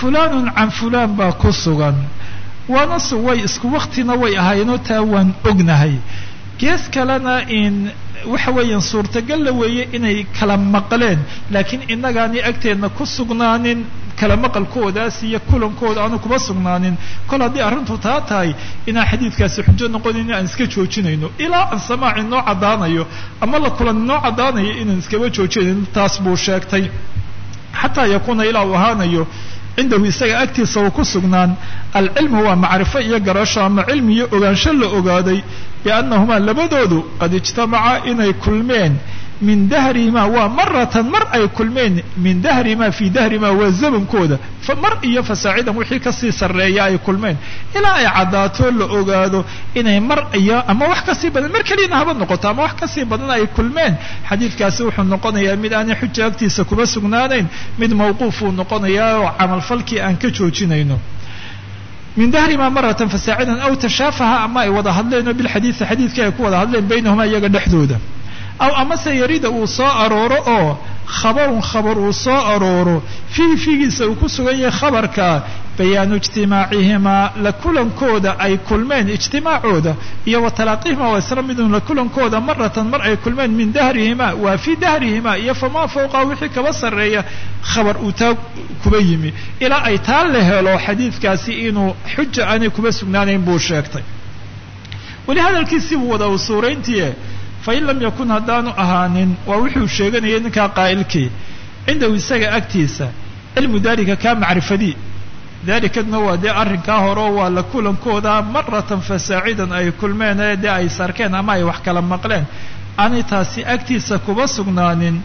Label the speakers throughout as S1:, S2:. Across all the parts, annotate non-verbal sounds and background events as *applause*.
S1: fulaanun can fulaan baa ku sugan. Waana su way isku waktina way ahaayeenoo taa waan ognahay. Gees kalena in waxa weeyaan suurtagalla weeye inay kala maqleen. Laakiin innagaani agteedna ku sugnaanin kala maqalkoodaas iyo kulankooda aanu kuma sugnaanin. Kol haddii arrintu taa tahay inaan xadiidkaasi xujo noqonayn aan iska joojinayno ilaa aan samaaci noo caddaanayo ama la kulan noo caddaanayo inaan iskaba joojinayno taas buu sheegtay. Xataa yakuuna ilaa uu ahaanayo cindahu isaga agtiisa uu ku sugnaan. Alcilmu waa macrifo iyo garasho ama cilmi iyo ogaansho la ogaaday biannahumaa labadoodu qad ijtamacaa inay kulmeen min dahrihimaa waa maratan mar ay kulmeen min dahrihimaa fii dahrihimaa waa zamankooda. Mar iyo fasaacidan wixii ka sii sarreeya ay kulmeen. Ilaa ay caddaato la ogaado inay mar iyo ama wax ka sii badan mar keliyana haba noqoto ama wax ka sii badan ay kulmeen. Xadiidkaasi wuxuu noqonayaa mid aanay xuja agtiisa kuma sugnaanayn mid mawquufuu noqonayaa oo camalfalkii aan ka joojinayno. Min dahrimaa maratan fasaacidan aw tashaafaha ama ay wada hadleen oo xadiidkii ay ku wada hadleen baynahumaa iyaga dhexdooda aw amase yarida uu soo arooro oo khabarun khabar uu soo arooro fiihi fiigiisa uu ku sugan yahay khabarka bayaanu ijtimaacihimaa la kulankooda ay kulmeen ijtimaacooda iyo wa talaaqihimaa waa isla midun la kulankooda maratan mar ay kulmeen min dahrihimaa waa fii dahrihimaa iyo famaa fawqa wixii kaba sarreeya khabar uu taa kuba yimi. Ilaa ay taa la helo xadiidkaasi inuu xuja aanay kuba sugnaanayn buu sheegtay. Weli hadalkiisii buu wada usuurayntiie fain lam yakun haddaanu ahaanin waa wuxuu sheeganayay ninkaa qaa'ilkii cindahu isaga agtiisa cilmu dalika kaa macrifadii dalikadna waa dee arrinkaa horeo waa la kulankooda maratan fasaacidan ay kulmeen ee dee ay sarkeen ama ay wax kala maqleen aanay taasi agtiisa kuba sugnaanin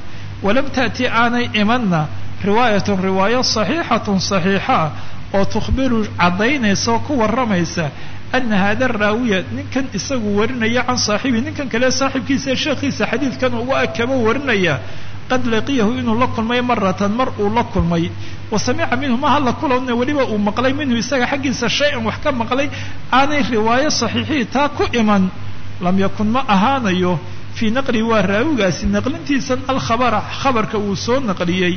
S1: walam ta'ti aanay imanna riwaayatun riwaayo saxiixatun saxiixa oo tukhbiru caddaynaysa oo ku warramaysa ana hada raawiya ninkan isagu warinaya can saaxibi ninkan kale saaxibkiisa sheekhiisa xadiidkan ugu akaba warinaya qad laqiyahu inuu la kulmay maratan mar uu la kulmay wa samica minhu maha la kulana weliba uu maqlay minhu isaga xaggiisa shay-an wax ka maqlay aanay riwaayo saxiixii taa ku iman lam yakun ma ahaanayo fii naqlihi waa raawigaasi naqlintiisan alkhabara khabarka uu soo naqliyey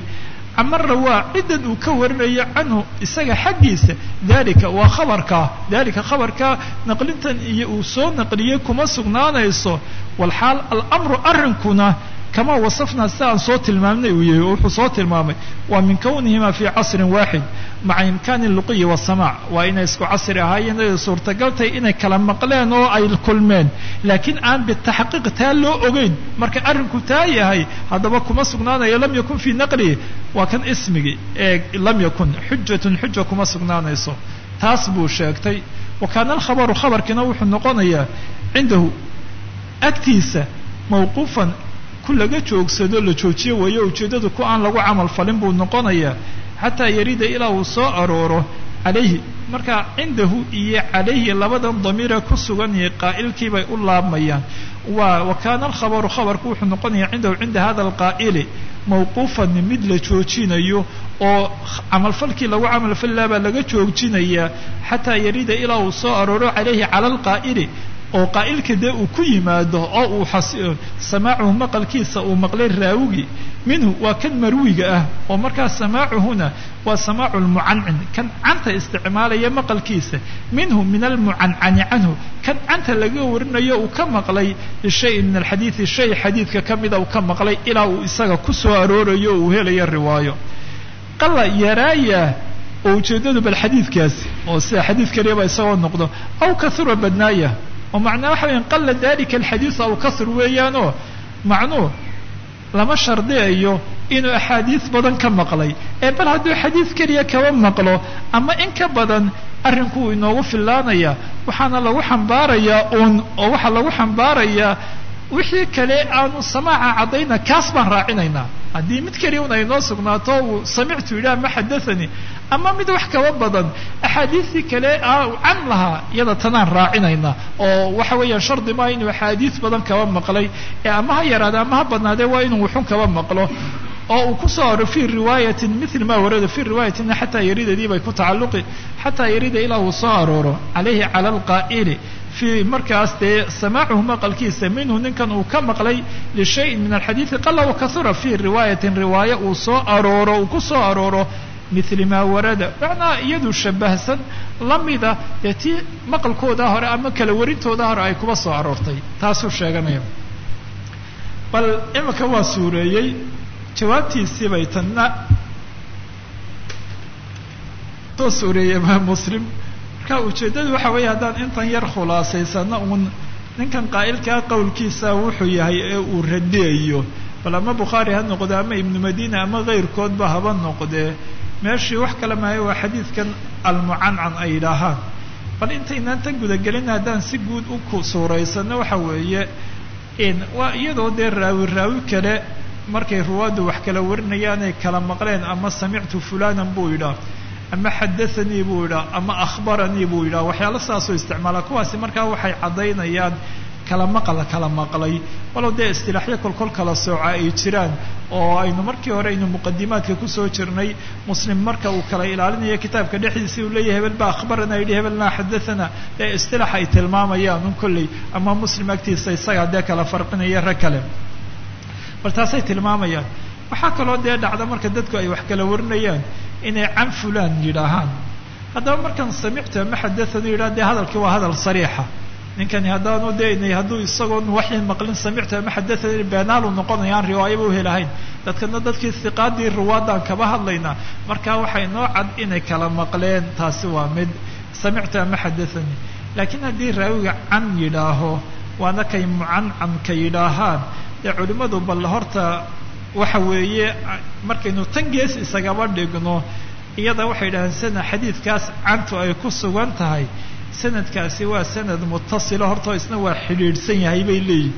S1: camara waa ciddan uu ka warinayo canhu isaga xaggiisa. Dalika waa khabarka. Dalika khabarka naqlintan iyo uu soo naqliyey kuma sugnaanayso. Walxaal alamru arrinkuna kamaa wasafnaa si aan soo tilmaamnay uu yahay oo wuxuu soo tilmaamay. Waa min kownihimaa fii casrin waaxid maca imkaani luqiyi wasamaac waa inay isku casri ahaayeen ay suurtagaltay inay kala maqleen oo ay kulmeen. Laakiin aan bitaxqiiq taa loo ogeyn. Marka arrinku taa yahay haddaba kuma sugnaanayo lam yakun fii naqlihi waa kan ismigii ee lam yakun xujatun xuja kuma sugnaanayso. Taas buu sheegtay. Wa kaana alkhabaru khabarkiina wuxuu noqonayaa cindahu agtiisa mawquufan ku laga joogsado la joojiyo weeyo ujeeddadu ku aan lagu camal falin buu noqonayaa xataa yarida ilaa uu soo arooro calayhi. Marka cindahu iyo calayhi labadan damiira ku sugan yahay qaa'ilkii bay u laabmayaan. Waa wa kaana alkhabaru khabarku wuxuu noqonayaa cindahu cinda hada alqaa'ili mawquufan mid la joojinayo oo camalfalkii lagu camalfalilaa baa laga joojinayaa xataa yarida ilaa uu soo arooro calayhi cala alqaa'ili oo qaa'ilka dee uu ku yimaado oo uu samaacuhu maqalkiisa uu maqlay raawigi minhu waa kan marwiga ah oo markaa samaacuhuna waa samaacu lmucancin kan canta isticmaalaya maqalkiisa minhu min almucancani canhu kan canta laga warinayo uu ka maqlay bishayin min alxadiidi shay xadiidka ka mida uu ka maqlay ilaa uu isaga ku soo aroorayo o uu helayo riwaayo. Qala yaraaya oo ujeeddadu bal xadiidkaasi oo sida xadiid kaliyaba isagoo noqdo aw kahura badnaaya oo macnaa waxa weyan qala dalika alxadiidu aw kahur weeyaanoo macnuu lama shardiyayo inuu axaadiis badan ka maqlay. Ee bal hadduu xadiis keliya kaba maqlo ama in ka badan arrinku uu inoogu fillaanaya waxaana lagu xambaarayaa uun oo waxaa lagu xambaarayaa wixii kale aanu samaaca caddayna kaas baan raacinaynaa. Haddii mid keliya un ay noo sugnaato uu samictu yidhaha ma xadathanii ama mid wax kaba badan. Axaadiistii kale can lahaa iyada tanaan raacinaynaa. Oo waxa weeyaan shardi maa inuu axaadiis badan kaba maqlay. Ee ama ha yaraade ama ha badnaadee waa inuu wuxun kaba maqlo oo uu ku soo aro fii riwaayatin mil ma warada fii riwaayatina xataa yaridadii bay ku tacalluqi xataa yarida ilaa uu soo arooro calayhi cala alqaa'ili. Fii markaas dee samaacuhu maqalkiisa minhu ninkan uu ka maqlay lishayin min alxadiidi qala wakahura fii riwaayatin riwaayo uu soo arooro uu ku soo arooro mithli maa warada. Macnaha iyadu shabahsan lamida dee maqalkooda hore ama kala warintooda hore ay kuba soo aroortay taasuu sheeganaya. Bal imika waa suureeyey jawaabtiisii bay tanna soo suureeyey imaam muslim marka ujeeddadu waxa weeye haddaan intan yar khulaasaysano uun ninkan qaa'ilkaa qowlkiisa wuxuu yahay ee uu radiyayo bal ama bukhaari ha noqde ama ibnu madina ama kayrkoodba haba noqdee meeshii wax kale maayo waa xadiidkan almucancan ay yidhaahaan bal intaynaan tan gudagelin haddaan si guud u suuraysano waxa weeye waa iyadoo dee raawi raawi kale markay ruwaaddu wax kala warinayaanay kala maqleen ama samictu fulanan buu yidhaah ama xadathanii buu yidhaah ama akhbaranii buu yidhaah waxyaalo saasoo isticmaala kuwaasi markaa waxay caddaynayaan kala maqal kala maqlay. Walow dee istilaaxyo kolkol kala sooca ay jiraan oo aynu markii hore aynu muqadimaadka ku soo jirnay muslim marka uu kala ilaalinayo kitaabka dhexdiisii uu leeyahay hebel baa akhbarana yidhi hebelna xadathana ee istilaax ay tilmaamayaan un kolley ama muslim agtiisa isagaa dee kala farqinaya rag kale bal taasay tilmaamayaan. Waxaa kaloo dee dhacda marka dadku ay wax kala warinayaan inay can fulan yidhaahaan haddaba markaan samictu ama xadathani yidhaha dee hadalkii waa hadal sariixa. Ninkani haddaanu daynay hadduu isagoon waxyan maqlin samictu ama xadathani beenaalu noqonaya aan riwaayaba uhelahayn dadkana dadkii hiqaadii ruwaadaan kaba hadlaynaa marka waxay noo cad inay kala maqleen taasi waa mid samictu ama xadathani laakiin haddii raawiga can yidhaaho waana kay mucancanka yidhaahaan dee culimmadu bal horta waxa weeye markaynu tan gees isagaba dhigno iyada waxay yidhahdeen sanad xadiidkaas cantu ay ku sugan tahay. Sanadkaasi waa sanad mutasila horta isna waa xidhiidhsan yahay bay leeyihiin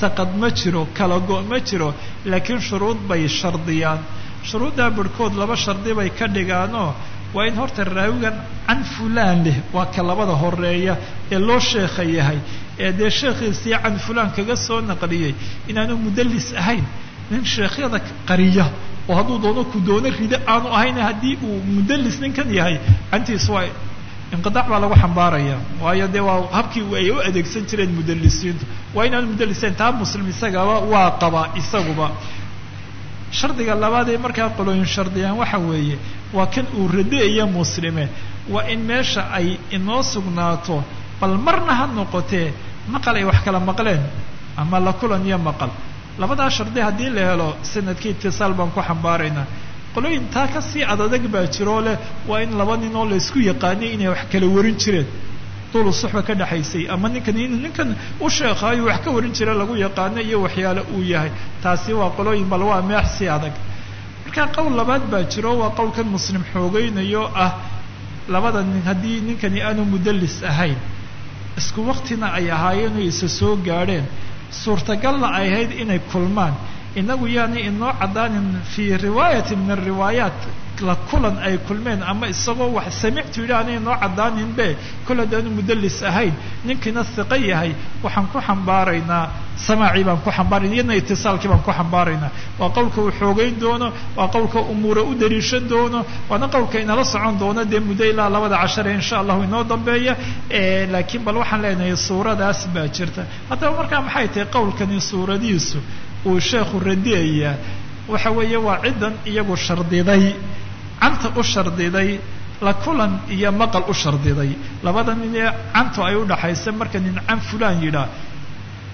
S1: saqad ma jiro kala go- ma jiro laakiin shuruud bay shardiyaan. Shuruuddaa barhkood laba shardi bay ka dhigaanoo waa in horta raawigan can fulaan leh waa ka labada horreeya ee loo sheekha yahay ee dee sheekhiisii can fulaan kaga soo naqliyey inaanu mudallis ahayn nin sheekhyada qariya oo hadduu doono ku doono rido aanu ahayn haddii uu mudallis ninkan yahay cantiis waa inqiaac baa lagu xambaaraya waayo dee waa habkii ay u adeegsan jireen mudalisiintu waa inaan mudalisayn taa muslim isagaba waa qaba isaguba. Shardiga labaad ee markaa qolooyin shardiyaan waxa weeye waa kan uu radeeya muslime. Waa in meesha ay inoo sugnaato bal marna ha noqotee maqal ay wax kala maqleen. Ama la kulan iyo maqal. Labadaa shardi haddii la helo sannadkii itisaal baan ku xambaaraynaa qolooyin taa ka sii adadag baa jiroo leh waa in laba nin oo laysku yaqaanay inay wax kala warin jireen. Dulu suxba ka dhexaysay ama ninkan ninkan u sheekaayo wax ka warin jira lagu yaqaano iyo waxyaale uu yahay. Taasi waa qolooyin bal waa meex si adag. Marka qowl labaad baa jiro waa qowlkan muslim xoogeynayo ah. Labada nin haddii ninkani aanu mudallis ahayn isku waktina ay ahaayeen oo isa soo gaadheen. Suurtagalna ay ahayd inay kulmaan inagu yaani inoo caddaanin fii riwaayati min ariwaayaat la kulan ay kulmeen ama isagoo wax samictu yidhi ana inoo caddaanin be kol haddaanu mudallis ahayn ninkiina hiqo yahay waxaan ku xambaaraynaa samaacii baan ku xambaarayna iyadna itisaalkii baan ku xambaaraynaa waa qowlka uu xoogeyn doono waa qowlka umuura u daliishan doono waana qowlka inala socon doono dee muddo ilaa labada cashare insha allahu inoo dambeeya laakiin bal waxaan leenahay suuradaas baa jirta haddaba markaa maxay tahay qowlkani suuradiisu uu sheekhu radiyayaa waxa weeye waa ciddan iyagu shardiday canta u shardiday la kulan iyo maqal u shardiday. Labada nin ee cantu ay udhaxaysa marka nin can fulaan yidhaah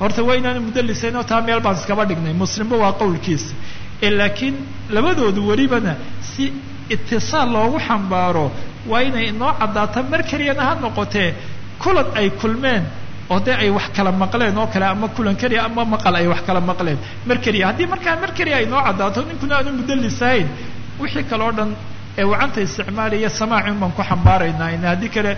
S1: horta waa inaanu mudalisayn oo taa meel baan iskaba dhignay. Muslimba waa qowlkiisa ee laakiin labadoodu welibana si itisaal loogu xambaaro waa inay inoo caddaato mar keliyana ha noqotee kulan ay kulmeen oo ay wax kala maqleen oo kale ama kulan keliya ama maqal ay wax kala maqleen. Mar keliya haddii markaa mar keliya ay noo caddaato ninkuna aanu mudalisahayn wixii kale oo dhan ee wacanta isticmaalaya samaacin baan ku xambaaraynaa in haddii kale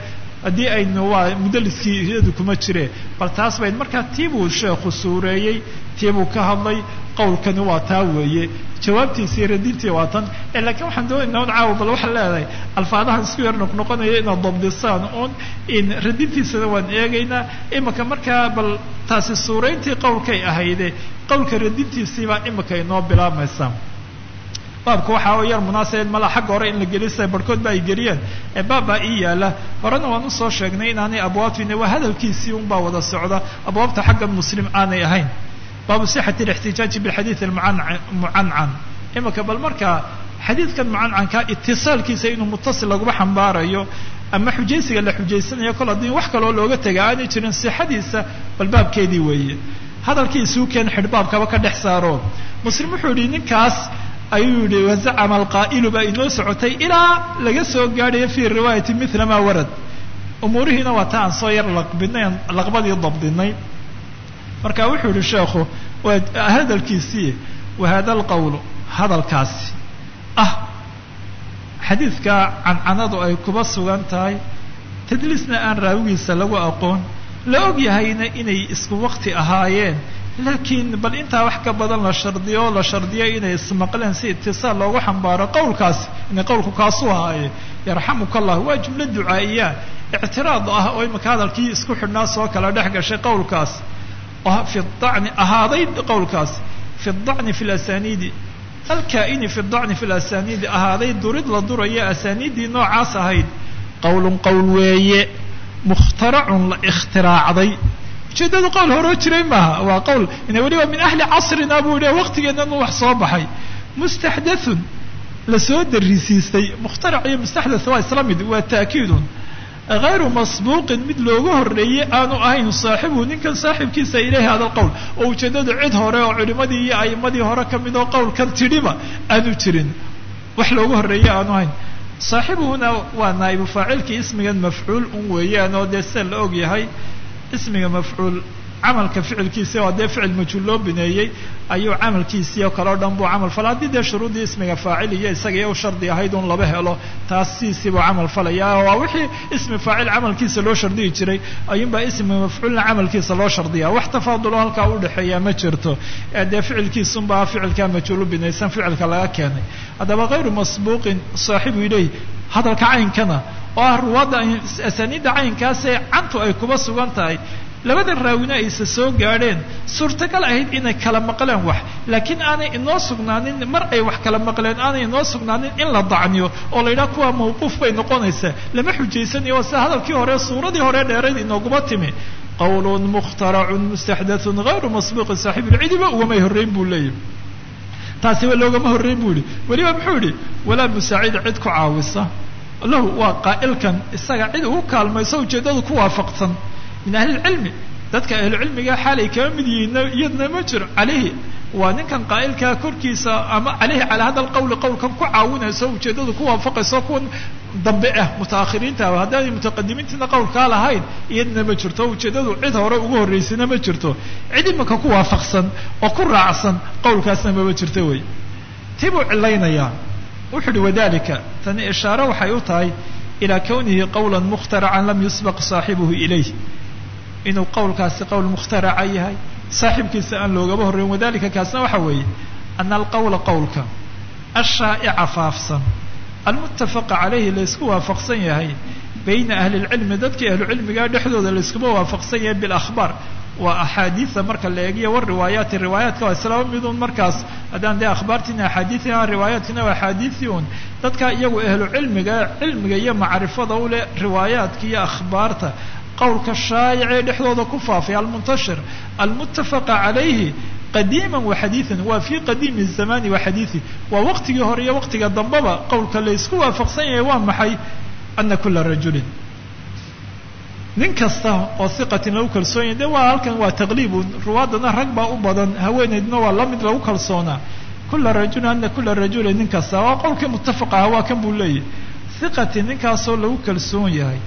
S1: haddii aynu waa mudaliskii iyadu kuma jire bal taas bayd markaa tiibuu sheekhu suureeyey tiibuu ka hadlay qowlkani waa taa weeye. Jawaabtiisii radintii waa tan. Laakiin waxaan doonaynaa un caawa bal waxaan leedahay. Alfaadahan isku yar noqnoqonaya inaad dabdisaan un in radintiisana waan eegaynaa. Imika markaa bal taasi suurayntii qowlkay ahayde qowlka radintiisiibaa imika inoo bilaabmaysa baabka waxaa oo yar munaasib mala xagga hore in la gelisa barhkood ba geliyeen. Ee baabbaa ii yaalla. Horena waan u soo sheegnay inaanay abwaabtine waa hadalkiisii unbaa wada socda. Abwaabta xagga muslim aanay ahayn. Baabu sixati lixtijaaji bilxadiid almucancan imika bal markaa xadiidkan mucancanka itisaalkiisa inuu mutasil laguma xambaarayo ama xujaysiga la xujaysanayo kol haddii wax kaloo looga tega aanay jirin sixadiisa bal baabkeedii weeye. Hadalkiisuu keen xidhbaabkaba ka dhex saaro. Muslim wuxuu yidhi ninkaas ayuu yihi wazacama alqaa'ilu baa inoo socotay ilaa laga soo gaadhayo fii riwaayati mila maa warad. Umuurihiina waa ta aan soo yar laqbinay laqbadii dabdinay. Marka wuxuu yihi sheekhu hadalkiisii wahada alqawlu hadalkaasi ah. Xadiidka cancanadu ay kuba sugan tahay tadliisna aan raawigiisa lagu aqoon. La og yahayna inay isku waqti ahaayeen laakiin bal intaa wax ka badan la shardiyo la shardiyo inay ismaqleen si itisaal loogu xambaaro qowlkaasi inay qowlku kaasuu ahaaye. Yarxamuka allah waa jumlo ducaa'iya. Ictiraad ah oo imika hadalkii isku xidhnaa soo kala dhex gashay qowlkaas. Fi dacni ahaaday qowlkaas. Fi dacni fi lasaniidi alkaa-ini fi dacni fi lasaniidi ahaaday durid la duraya asaaniiddii noocaas ahayd. Qowlun qowl weeye. Mukhtaracun la ikhtiraacday ujeeddadu qowl horoo jiray maaha waa qowl. Weliba min ahli casrina buu yihi waqtigeennan wax soo baxay. Mustaxdathun. Lasoo darisiistay mukhtarac iyo mustaxdath waa isla mid waa ta'kiidun. Hayru masbuuqin mid looga horreeyey aanu ahayn saaxibu ninkan saaxibkiisa ilayhi hada qowl. Oo ujeeddadu cid hore oo culimadii iyo a'imadii hore ka mid oo qowlkan tidhiba aanu jirin. Wax looga horreeyey aanu ahayn. Saaxibuhuna waa naa'ibu faacilkii ismigan mafcuul un weeyaan oo dee sida la og yahay ismiga mafcuul camalka ficilkiisi oo dee ficil majhuul loo bineeyey ayuu camalkiisii oo kale o dhan buu camal falay haddii dee shuruuddii ismiga faacil iyo isaga iyo u shardi ahayd un laba helo taas buu camal falaya waa wixii ismi faacil camalkiisa loo shardiyi jiray ayuunbaa ismi mafcuulna camalkiisa loo shardiya wax tafaadulo halkaa udhexeeya ma jirto. Dee ficilkiisunbaa ficilkaa majhuul u binaysan ficilka laga keenay. Haddaba hayru masbuuqin saaxibu ileyh hadalka caynkana oo ah ruwaadda asaaniidda caynkaasee cantu ay kuba sugan tahay. Labada raawina ayse soo gaadheen. Suurtagal ahayd inay kala maqleen wax. Laakiin aanay inoo sugnaanin mar ay wax kala maqleen aanay inoo sugnaanin in la dacniyo oo la yidhaha kuwa mawquuf bay noqonaysaa. Lama xujaysanayo waa sida hadalkii hore suuradii hore dheerayd inooguma timi. Qawlun mukhtaracun mustaxdathun hayru masbuuqin saaxiibin cidiba ugamay horreyn buu leeyahy taasiba loogama horreyn buu yihi weliba muxuu yihi walaa musaacida cid ku caawisa lahu waa qaa'ilkan isaga cid ugu kaalmayso ujeeddadu ku waafaqsan. Min ahli lcilmi dadka ahlucilmiga xaalay kama mid yihiin iyadna ma jiro. Calayhi waa ninkan qaa'ilkaa korkiisa ama caleyhi calaa hada alqawli qowlkan ku caawinayso ujeeddadu ku waafaqayso kuwan dambe ah mutaakhiriinta haddaanay mutaqadimiintiina qowlkaa lahayn iyadna ma jirto. Ujeeddadu cid hore ugu horraysana ma jirto. Cid imika ku waafaqsan oo ku raacsan qowlkaasna mama jirto wey. Tii buu cilaynayaa wuxuu uhi wadalika tani ishaare waxay u tahay ilaa kawnihi qawla mukhtaracan lam yusbaq saaxibuhu ilayh inuu qowlkaasi qowl mukhtaraca yahay saaxibkiisa aan loogaba horreyn wadalika kaasna waxa weeye ana alqawla qowlka ashaa'ica faafsan almuttafaqa calayhi laysku waafaqsan yahay bayna ahli lcilmi dadkii ahlucilmiga dhexdooda layskuma waafaqsan yahay bilakhbaar waa axaadiida marka la eegiyo war riwaayaati riwaayaadka waa islaba midun markaas. Haddaan dee akhbaartiina axaadiiina riwaayaadkina waa axaadiisii un. Dadka iyagu ahlu cilmiga cilmiga iyo macrifada u riwaayaadka iyo akhbaarta qowlka shaayicee dhexdooda ku faafay almuntashir almuttafaqa calayhi qadiima waxadiian waa fii qadiimi zamani waxadiiثi waa waqtigii hore iyo waqtiga dambeba qowlka laysku waafaqsan yahay waa maxay? Ana kula rajulin nin kasta oo hiqatin lagu kalsoon yahay de waa halkan waa taqliibun ruwaadana rag baa u badan haweeneydna waa la mid lagu kalsoonaa kula rajulin ana kula rajulin nin kasta waa qowlkii muttafaq aha waa kan buu leeyahy hiqatin ninkaasoo lagu kalsoon yahay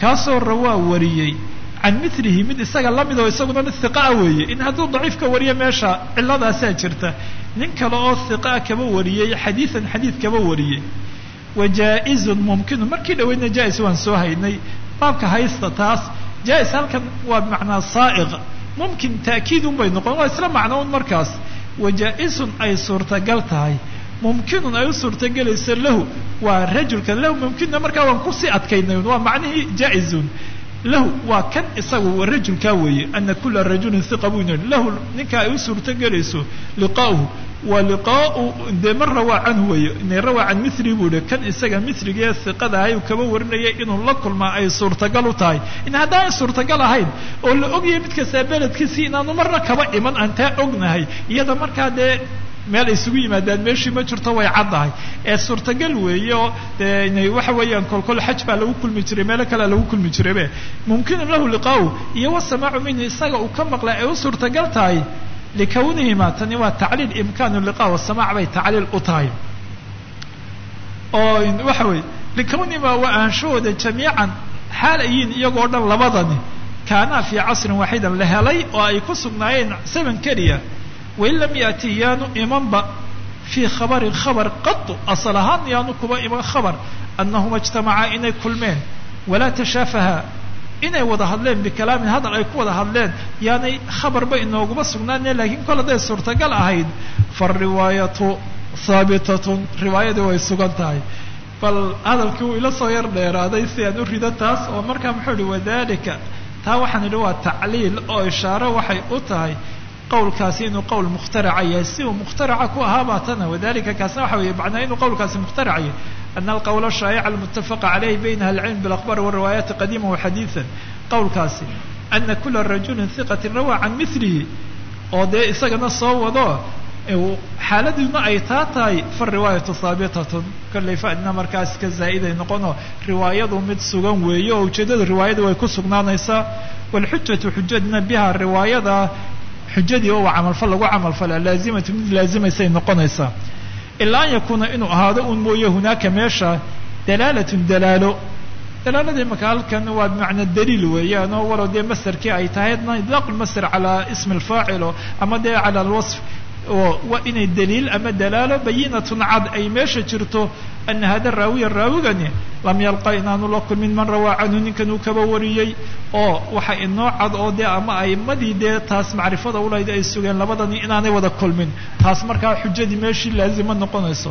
S1: kaasoo rawaa wariyey can milihi mid isaga la mid oo isaguna mid hiqaa weeye. In hadduu daciifka wariyo meesha ciladaasaa jirta. Nin kale oo hiqaa kaba wariyey xadiidan xadiid kaba wariyey. Wa jaa-izun mumkinu markii dhaweydna jaa-is waan soo haynay baabka haysta taas jaa-is halkan waa bimacnaa saa'iq. Mumkin ta'kiidun bay noqon waa isla macno un markaas. Wa jaa-izun ay suurtagal tahay. Mumkinun ay u suurtagelayso lahu. Waa rajulka lahu mumkinna markaa waan ku sii adkaynay waa macnihii jaa-izun lahu waa kan isagu rajulkaa weeye ana kula rajulin hiqa buu yidhi lahu ninka ay u suurtogelayso liqaa'uhu waa liqaau dee ma rawaa weeye ina rawaa can buu yihi kan isaga mithligee hiqada ahay kaba warinaya inuu la kulmaa ay suurtagal u tahay. In haddaanay suurtagal ahayn oo la ogyahay mid beledkiisii inaanu marna kaba iman aan taa ognahay iyada markaa dee meel ay isugu yimaadaan meeshii ma jirto way caddahay. Ee suurtagal weeye dee inay waxa weeyaan kolkol xaj baa lagu kulmi jiray meelo kalea lagu kulmi jiraybe mumkinun lahu liqaa'u iyo wasamaacu minhu isaga uu ka maqla ay u suurtagal tahay likawnihima tani waa tacliil imkaanu liqa wasamac bay tacliil u tahay. Oo waxa weeye likawnihima waa aanshahooda jamiican xaal ayiin iyagoo dhan labadani kaanaa fii casrin waaxidan la helay oo ay ku sugnaayeen seven keliya wain lam yaati yaanu imanba fii khabarin khabar qatu asal ahaan yaanu kuba iman khabar anahuma ijtamacaa inay kulmeen walaa tashaafaha inay wada hadleen bikalaamin hadal ay ku wada hadleen yaanay khabarba inooguma sugnaane lakiin kol hadday suurtagal ahayd faariwaayatu haabitatun riwaayadii way sugan tahay. Bal hadalkii uu ila soo yar dheeraaday si aan u rido taas oo markaa muxuu ihi wadalika taa waxaan idhi waa tacliil oo ishaaro waxay u tahay qawlkaasi inuu qowl mukhtaraca yahay. Si uu mukhtaraca ku ahaabaa tana wadalika kaasna waxa weeye macnaa inuu qowlkaasi mukhtarac yahay. Ana alqowl ashaa'ica almutafaqa calayhi bayna ahlicilm bilakhbar wariwaayaati qadiima waxadiidan qowlkaasi ana kula rajulin hiqatin rawaa can milihi oo dee isagana soo wado xaaladuna ay taa tahay fariwaayatu haabitatun kollay fadna markaas ka zaa'iday noqono riwaayadu mid sugan weeye oo ujeeddada riwaayada way ku sugnaanaysaa. Walxujatu xujadna biha riwaayada xujadii oo camalfal lagu camalfala laazimatu mid laazimaysay noqonaysaa. Ilaa an yakuuna inuu ahaado un mooye hunaaka meesha dalaalatun dalaalo. Dalaalada imaka halkan waa bimacna daliil weeyaan oo walow dee masarkii ay tahaydna idlaaq lmasar calaa ismi alfaacilo ama dee cala alwasf oo waa inay daliil ama dalaalo bayinatun cad ay meesha jirto ana hada raawiya raawigani lam yalqa inaanu la kulmin man rawaa canhu ninkan uu kaba wariyey oo waxa inoo cad oo dee ama aimadii dee taas macrifada ulahayd ay sugeen labadani inaanay wada kulmin taas markaa xujadii meeshii laazima noqonayso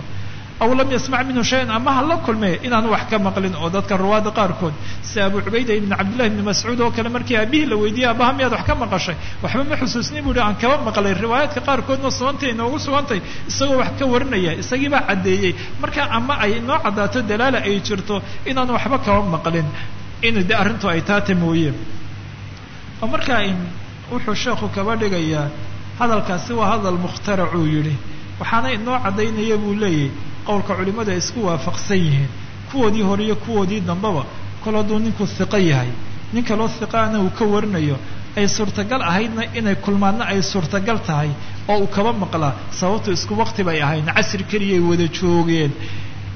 S1: aw lam yasmac minhu shayan ama ha la kulme inaanu wax ka maqlin oo dadka ruwaada qaarkood sida abu cubayda ibn cabdillahi ibni mascuud oo kale markii aabihii la weydiiyey abaha miyaad wax ka maqashay waxba ma xusuusni bu hi aan kaba maqlay riwaayaadka qaarkoodna sugantay inoogu sugantay isagoo wax ka warinaya isagii baa caddeeyey marka ama ay inoo caddaato dalaala ay jirto inaanu waxba kaba maqlin in de arrintu ay taata mooye oo markaa wuxuu sheekhu kaba dhigayaa hadalkaasi waa hadal mukhtaracuu yidhi waxaana inoo caddaynaya buu leeyahy qowlka culimmadu ay isku waafaqsan yihiin. Kuwoodii hore iyo kuwoodii dambeba kol hadduu ninku hiqo yahay. Nin kaloo hiqaana uu ka warinayo ay suurtagal ahaydna inay kulmaadna ay suurtagal tahay oo uu kaba maqlaa. Sababtu isku waqti bay ahayn casri keliyay wada joogeen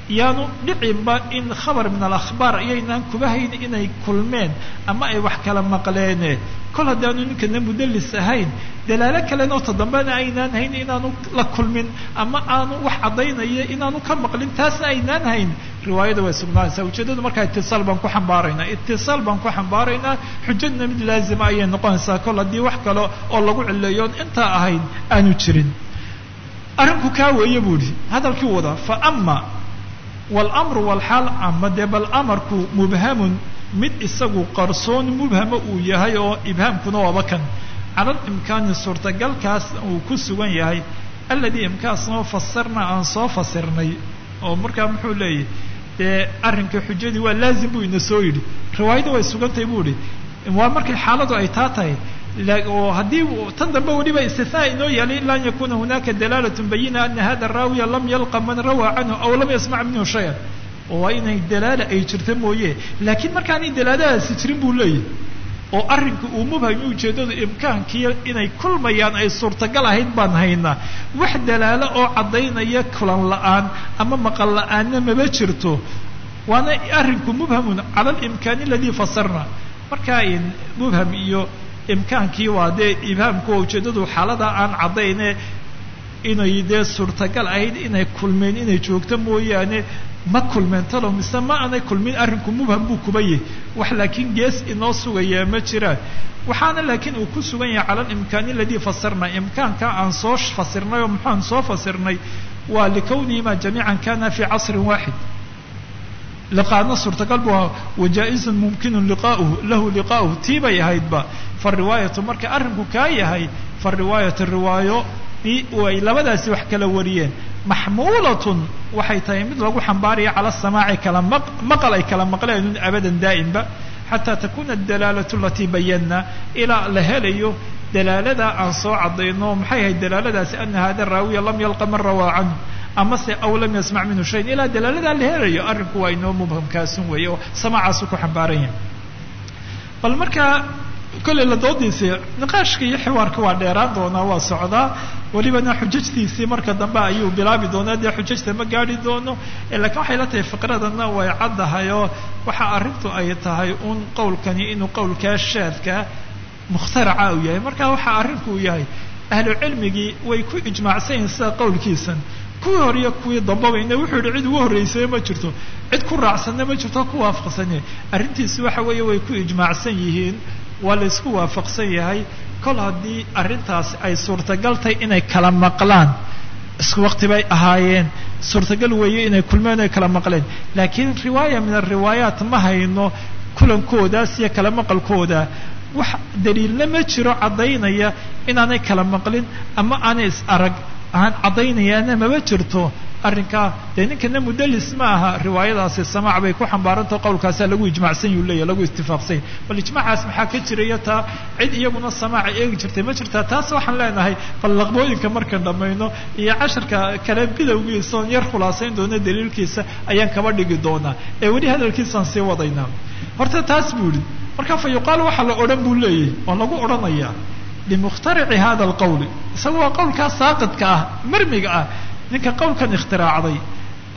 S1: yaanu dhicinba in khabar min alakhbaar iyaynaan kuba hayn inay kulmeen ama ay wax kala maqleene. Kol haddaanu ninkana mudallis ahayn dalaalo kalena oo todambana aynaan hayn inaanu la kulmin ama aanu wax caddaynaya inaanu ka maqlin taasna aynaan hayn. Riwaayada way sugnaanaysaa ujeeddadu markaa itisaal baan ku xambaaraynaa. Itisaal baan ku xambaaraynaa. Xujadna mid laazima ayay noqonaysaa. Kol haddii wax kale oo lagu cileeyoon intaa ahayn aanu jirin. Arrinku kaa weeye buu ihi hadalkii wada fa ama wاlmru wاlxaal ama dee bal amarku mubhamun mid isagu qarsoon mubhama uu yahay oo ibhaamkuna waaba kan cala imkaani suurtagalkaas uu ku sugan yahay aladii imkaasnoo fasirna aan soo fasirnay oo markaa muxuu leeyahy dee arrinka xujadii waa laazim buu ina soo yidhi riwaayada way sugantay buu ihi waa markay xaaladu ay taa tahay haddii tan dambe weliba istinaa inoo yaalay ila an yakuna hunaka dalaalat bayina ana hada raawiya lam yalqa man rawaa canhu aw lam yasmac minhu shayan waa inay dalaala ay jirto mooye laakiin markaanay dalaaladaasi jirin buu leeyahy oo arrinka uu mubhami ujeeddadu imkaankii inay kulmayaan ay suurtagal ahayd baan haynaa wax dalaalo oo caddaynaya kulan la'aan ama maqal la'aanna maba jirto waana arrinku mubhamun cala alimkaani aladii fasarna markaa mubham iyo imkaankii waa dee ibhaamku ujeeddadu xaalada aan caddayne inay dee suurtagal ahayd inay kulmeen inay joogto mooyaane ma kulmeen talow mise ma aanay kulmin arrinku mubham buu kuba yahy wax laakiin gees inoo sugayaa ma jiraan waxaana laakiin uu ku sugan yahay cala alimkaani aladii fasirna imkaanka aan soo fasirnay oo muxuaan soo fasirnay waa likawnihima jamiican kana fi casrin waaxid. Liqaana suurtagal bu ahaa. Wajaa-izun liqaauhu lahu liqaa'uhu. Tii bay ahaydba fariwaayatu marka arrinku kaa yahay fariwaayatu riwaayo ay labadaasi wax kala wariyeen. Maxmuulatun waxay tahay mid lagu xambaaraya cala samaaci kala maqal ay kala maqleen abadan daa'imba. Xataa takuna adalaalatu alatii bayanna ilaa la helayo dalaalada aan soo cadayno maxay ahayd dalaaladaasi? Ana hada raawiya lam yalqa man rawaa canhu. Amase aw lam yasmac minhu shayan ilaa dalaaladaa la helayo arrinku waa inoo mubhamkaasun weeye oo samacaasu ku xambaaran yahay. Bal markaa kolley la doodiisii niqaashka iyo xiwaarka waa dheeraan doonaa waa socdaa welibana xujajtiisii marka dambe ayuu bilaabi doonaa dee xujajta ma gaari doono. Lakiin waxay la tahay fiqradana way caddahay waxa arrintu ay tahay un qowlkani inuu qowlkaa shaadka mukhtaraca uu yahay. Marka waxa arrinku uu yahay ahlu way ku ijmaacsan yihiin sida qowlkiisan. Kuwii hore iyo kuwii dambabayna wuxuu yihi cid ugu horreysay ma jirto. Cid ku raacsanna ma jirto ku waafaqsanye arrintiisi waxa weeye way ku ijmaacsan yihiin waa la isku waafaqsan yahay. Kol haddii arrintaas ay suurtagal tahay inay kala maqlaan isku waqti bay ahaayeen. Suurtagal weeye inay kulmeen ay kala maqleen. Laakiin riwaaya min alriwaayaat ma hayno kulankoodaas iyo kala maqalkooda. Wax daliilna ma jiro caddaynaya inaanay kala maqlin ama aanay is arag. Aan caddaynayaana maba jirto arrinkaa dee ninkana mudalis ma aha riwaayadaasi samaac bay ku xambaarantao qowlkaasaa lagu ijmacsan yuu leeyahy lagu istifaaqsany bal ijmaacaas maxaa ka jiraya taa cid iyaguna samaaca eegi jirtay ma jirtaa? Taas waxaan leenahay bal laqbooyinka markaan dhammayno iyo casharka kale bidowgiisa oon yar khulaasayn doona daliilkiisa ayaan kaba dhigi doonaa ee weli hadalkiisaan sii wadaynaa horta taas buu yihi marka fa yuqaal waxaa la odhan buu leeyahy oo lagu odhanayaa limukhtarici hada alqowli isaga waa qowlkaa saaqidka ah marmiga ah ninka qowlkan ikhtiraacday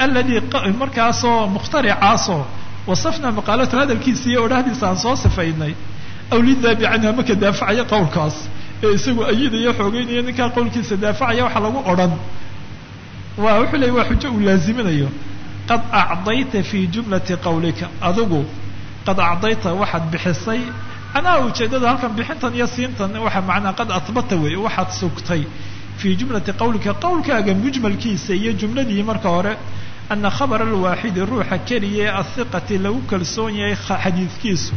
S1: alladii markaasoo mukhtaricaasoo wasafnaa maqaalatu hadalkiisa iyo odhahdiisa aan soo sifaynay aw lidaabi canha maka daafacaya qowlkaas ee isagu ayidaya xoogeynaya ninkaa qowlkiisa daafacaya waxaa lagu odhan. Waa wuxuu leeyay waa xujo uu laaziminayo. Qad acdayta fii jumlati qawlika. Adigu qad acdayta waxaad bixisay. Macnaha ujeeddada halkan bixintan iyo siintan waxa macnaa qad ahbata weeye waxaad sugtay fii jumlati qawlika qowlkaaga mujmalkiisa iyo jumladii marka hore ana khabara alwaaxidi ruuxa keliya ee athiqati lagu kalsoon yahay xadiidkiisu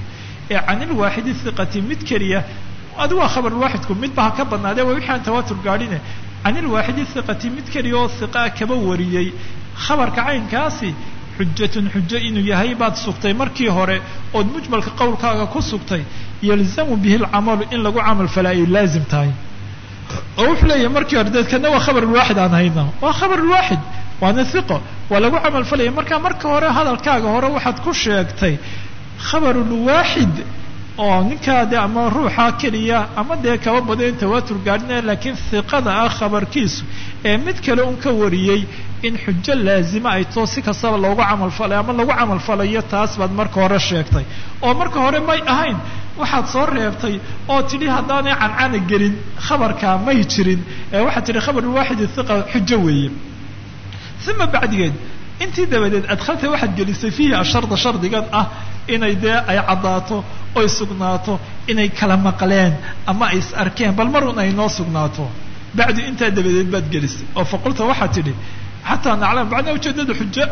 S1: ee can ilwaaxidi thiqati mid keliya adigu waa khabar waaxidku midba ha ka badnaadee waa wixii aan tawaatur gaadhine can ilwaaxidi thiqati mid keliya oo hiqaa kaba wariyey khabarka caynkaasi xujatun xujo inuu yahay baad sugtay markii hore ood mujmalka qowlkaaga ku sugtay yalzamu bihi alcamalu in lagu camal fala ay laazim tahay oo wuxuu leeyahay markii hore deedkana waa khabar lwaaxid aan hayna waa khabar lwaaxid waana hiqo waa lagu camal falaya. Marka marka hore hadalkaaga hore waxaad ku sheegtay khabarulwaaxid oo ninkaa ama ruuxa keliya ama dee kaba badan tawaatur gaadhinaya laakiin hiqada ah khabarkiisu ee mid kale un ka wariyey in xujo laazima ay too si kastaba loogu camal falay ama lagu camal falayo taas baad marka hore sheegtay. Oo marka hore may ahayn waxaad soo reebtay oo tidhi haddaanay cancana gelin khabarkaa may jirin ee waxaad tidhi khabar waaxid hiqa xujo weeye. Uma bacdigeed intii dabadeed adkhalta waxaad gelisay fiihi asharda shardigan ah inay dee ay caddaato oy sugnaato inay kala maqleen ama ay is arkeen bal marun ay noo sugnaato. Bacdi intaa dabadeed baad gelisay oo faqulta waxaad tidhi xataa naclam. Macnaa ujeedada xujo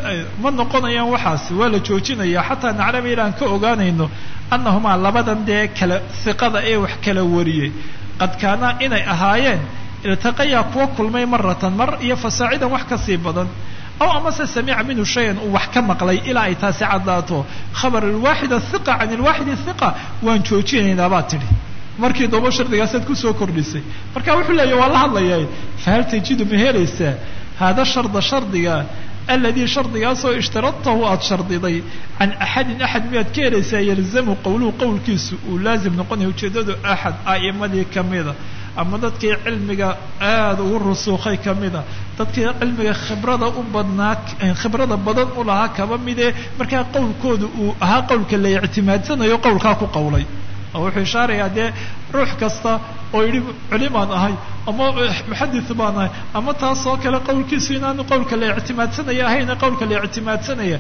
S1: ma noqonayaan waxaasi waa la joojinaya. Xataa naclama ilaan ka ogaanayno annahumaa labadan dee kala hiqada ee wax kala wariyey. Qad kaanaa inay ahaayeen iltaqayaa kuwa kulmay maratan mar iyo fasaacidan wax ka sii badan aw amase samica minhu shayan uu wax ka maqlay ilaa ay taasi caddaato khabar alwaaxid athiqa can alwaaxid athiqa waan joojinaynaa baad tidhi markii doobo shardigaasaad ku soo kordhisay marka wuxuu leeyahy waa la hadlayaa fahal tajidu ma helaysaa hada sharda shardiga aladii shardigaasoo ishtaradtahu aada shardiday can axadin axad miyaad ka helaysaa yalzamu qowluhu qowlkiisu uu laazim noqonaya ujeedadu axad a'imadii kamida ama dadkii cilmiga aada ugu rusuukhay kamida dadkii cilmiga khibrada u badnaa khibrada badan u lahaa kaba midee markaa qowlkooda uu ahaa qowlka la ictimaadsanayo qowlkaa ku qowlay. Oo wuxuu ishaarayaa dee ruux kasta oo yidhi culimaan ahay ama muxadis baan ahay ama taas oo kale qowlkiisu inaanu qowlka la ictimaadsanaya ahayna qowlka la ictimaadsanaya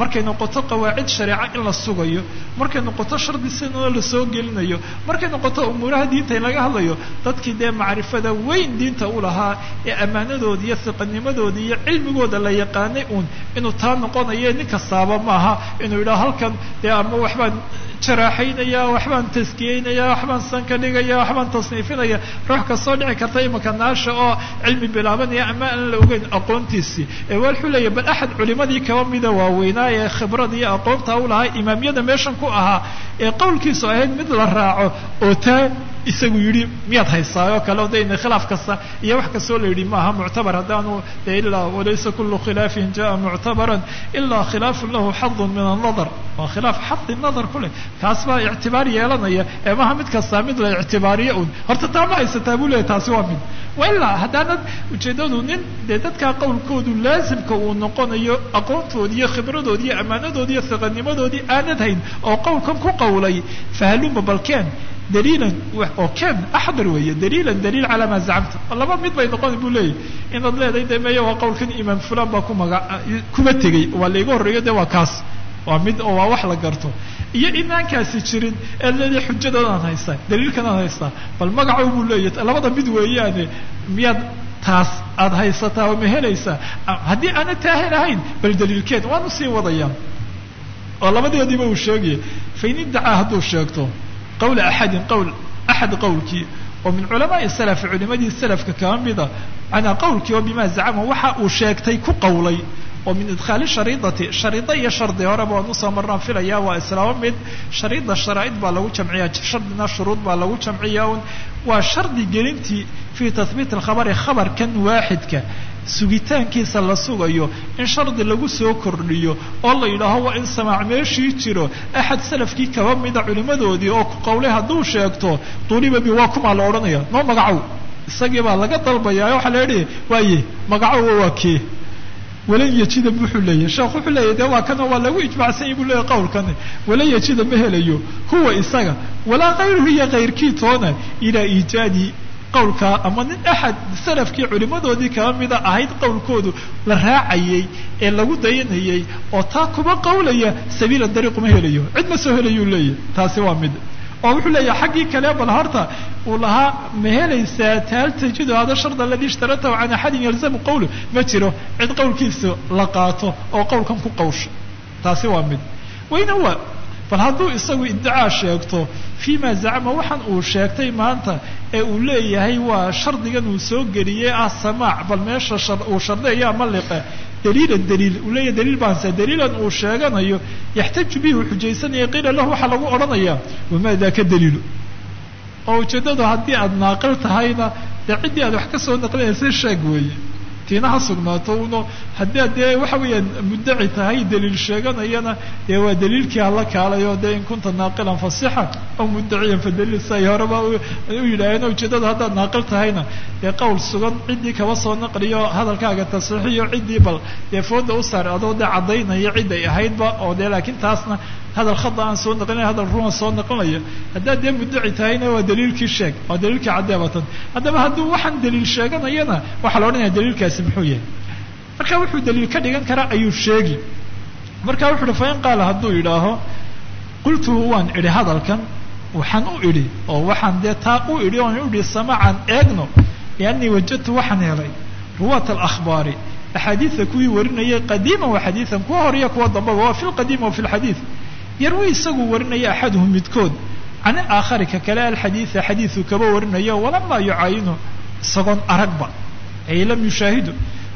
S1: markay noqoto qawaacid shareeca in la sugayo markay noqoto shardi sinoo la soo gelinayo markay noqoto umuuraha diinta in laga hadlayo dadkii dee macrifada weyn diinta u lahaa ee ammaanadooda iyo hiqanimadooda iyo cilmigooda la yaqaanay uun inuu taa noqonayo nin kastaaba maaha inuu yidhaho halkan dee ama waxbaan jaraaxaynaya waxbaan taskiyeynaya waxbaan sanka dhigaya waxbaan tasniifinaya. Ruux kastoo dhici karta imaka naasha oo cilmi bilaabanaya ama aan la ogeyn aqoontiisii wuxuu leeyahy bal axad culimadii kaba mida waaweynaa ee khibrada iyo aqoonta u lahaa imaamyada meeshan ku ahaa. Ee qowlkiisu ahayd mid la raaco oo taa isagu yidhi miyaad haysaa oo kale dayna khilaaf kasta iyo wax kastoo la yidhi maaha muctabar. Haddaanu ilaa walaysa kulu khilaafin jaa muctabaran ilaa khilaafun lahu xadun min annadar. Waa khilaaf xadi nadar ku kaas baa ictibaar yeelanaya. Ee maha mid kastaa mid la ictibaariyo un horta taa haysataa buu leeyahy taasi waa mid. Wa haddaanad ujeeddadu nin dee dadkaa qowlkoodu laasimka uu noqonayo aqoontoodi iyo khibradoodi iyo ammaanadoodi iyo hiqanimadoodii aanad hayn oo qowlkan ku qawlay fahaluma balkeen daliilan oo ken axbar weeye daliilan daliil calaa maa zacamta. Laba mid bay noqon buu leeyahy inaad leedahay de meya waa qowlkan imaam fulan baa ku maga kuma tegey. Waa laiga horreeyo de waa kaas. Waa mid oo waa wax la garto. Iyo inaankaasi jirin ee leedahay xujadadaan haystaa daliilkanaan haystaa bal magaco buu leeyahy labada mid weeyaane miyaad taas aada haysataa oo ma helaysaa? Haddii aana taa helahayn bal daliilkeed waanu sii wadayaan. Oo labadeediiba uu sheegaya fain iddacaa hadduu sheegto qawla axadin qawl axad qowlkii oo min culamaai salafi culimadii salafka kaba mida manaa qowlkii oo bimaa zacama waxa uu sheegtay ku qawlay oo min idkhaali shariidati shariida iyo shardi horeba waan u soo marnaan filaya waa islaamo mid shariida sharaa'id baa lagu jamciya shardina shuruud baa lagu jamciya un waa shardi gelintii fii tahbiit alkhabari khabarkan waaxidka sugitaankiisa la sugayo in shardi lagu soo kordhiyo oo la yidhaaho waa in samaac meeshii jiro axad salafkii kaba mida culimadoodii oo ku qawlay hadduu sheegto duliba bi waa kumaa la odhanaya. Noo magacow isagii baa laga dalbayaa. Waxaa la idhi waaye magacowa waa kee? Walan yajida wuxuu leeyahy sheekh wuxuu leeyahy de waa kana waa lagu ijmacsanyay buu leeyahy qawlkani walan yajida ma helayo. Huwa isaga walaa kayruhu iyo kayrkii toona ilaa iijaadi qawlkaa ama nin axad salafkii culimadoodii kaba mida ahayd qowlkoodu la raacayay ee lagu dayanayay oo taa kuma qawlaya sabiila dariiq ma helayo. Cid ma soo helayuu leeyahy taasi waa mid. Oo wuxuu leeyahay xaggii kale bal horta uu lahaa ma helaysaa taal tajidu hada shard aladi ishtaratahu can axadin yalzamu qawlu. Ma jiro cid qowlkiisa la qaato oo qowlkan ku qawsha taasi waa mid. Wayna waa bal hadduu isagu iddicaa sheegto fii ma zacama waxaan uu sheegtay maanta ee uu leeyahay waa shardigan uu soo geliyey ah samaac bal meesha uu shardeeya ama liqe. Daliilan daliil uu leeyahay daliil baanse daliilan uu sheeganayo yaxtaju bihi uu xujaysanaya qiila lahu waxaa lagu odhanaya wamaa daaka daliilu? Oo ujeeddadu haddii aad naaqil tahayna dee ciddii aad wax ka soo naqlinaysa sheeg weeye tiina ha sugnaato uno. Haddii ad dee waxa weeyaan muddaci tahay daliil sheeganayana dee waa daliilkii hala kaalayo dee in kunta naaqilan fasixa aw muddaciyan fa daliil si ay horeba u yidhaaheen ujeeddadu haddaad naaqil tahayna. Dee qowl sugan ciddii kaba soo naqliyo hadalkaaga tasxiixiyo ciddii bal dee fooda u saar adoo dee caddaynaya ciday ahaydba oo dee laakiin taasna hadal khada aan soo naqlinaya hadal runa soo naqlinaya haddaad dee muddaci tahayna waa daliilkii sheeg waa daliilkii caddeebatan haddaba hadduu waxaan daliil sheeganayana waxaa la odhanaya daliilkaasi muxuu yahay. Marka wuxuu daliil ka dhigan karaa ayuu sheegi. Marka wuxu uhi fain qaala hadduu yidhaaho qultuhu waan idhi hadalkan waxaan u idhi oo waxaan dee taa u idhi oon u idhi samaacan eegno liannii wajadtu waxaan helay ruwaat alakhbaari axaadiida kuwii warinayay qadiiman wa xadiidan kuwa hor iyo kuwa dambaba waa fi lqadiim wa fi lxadiid yarwi isagu warinaya axaduhum midkood. Can ilaakhari ka kale alxadiida xadiidu kaba warinayo walamaa yucaayinu isagoon aragba ay lam yushaahidu.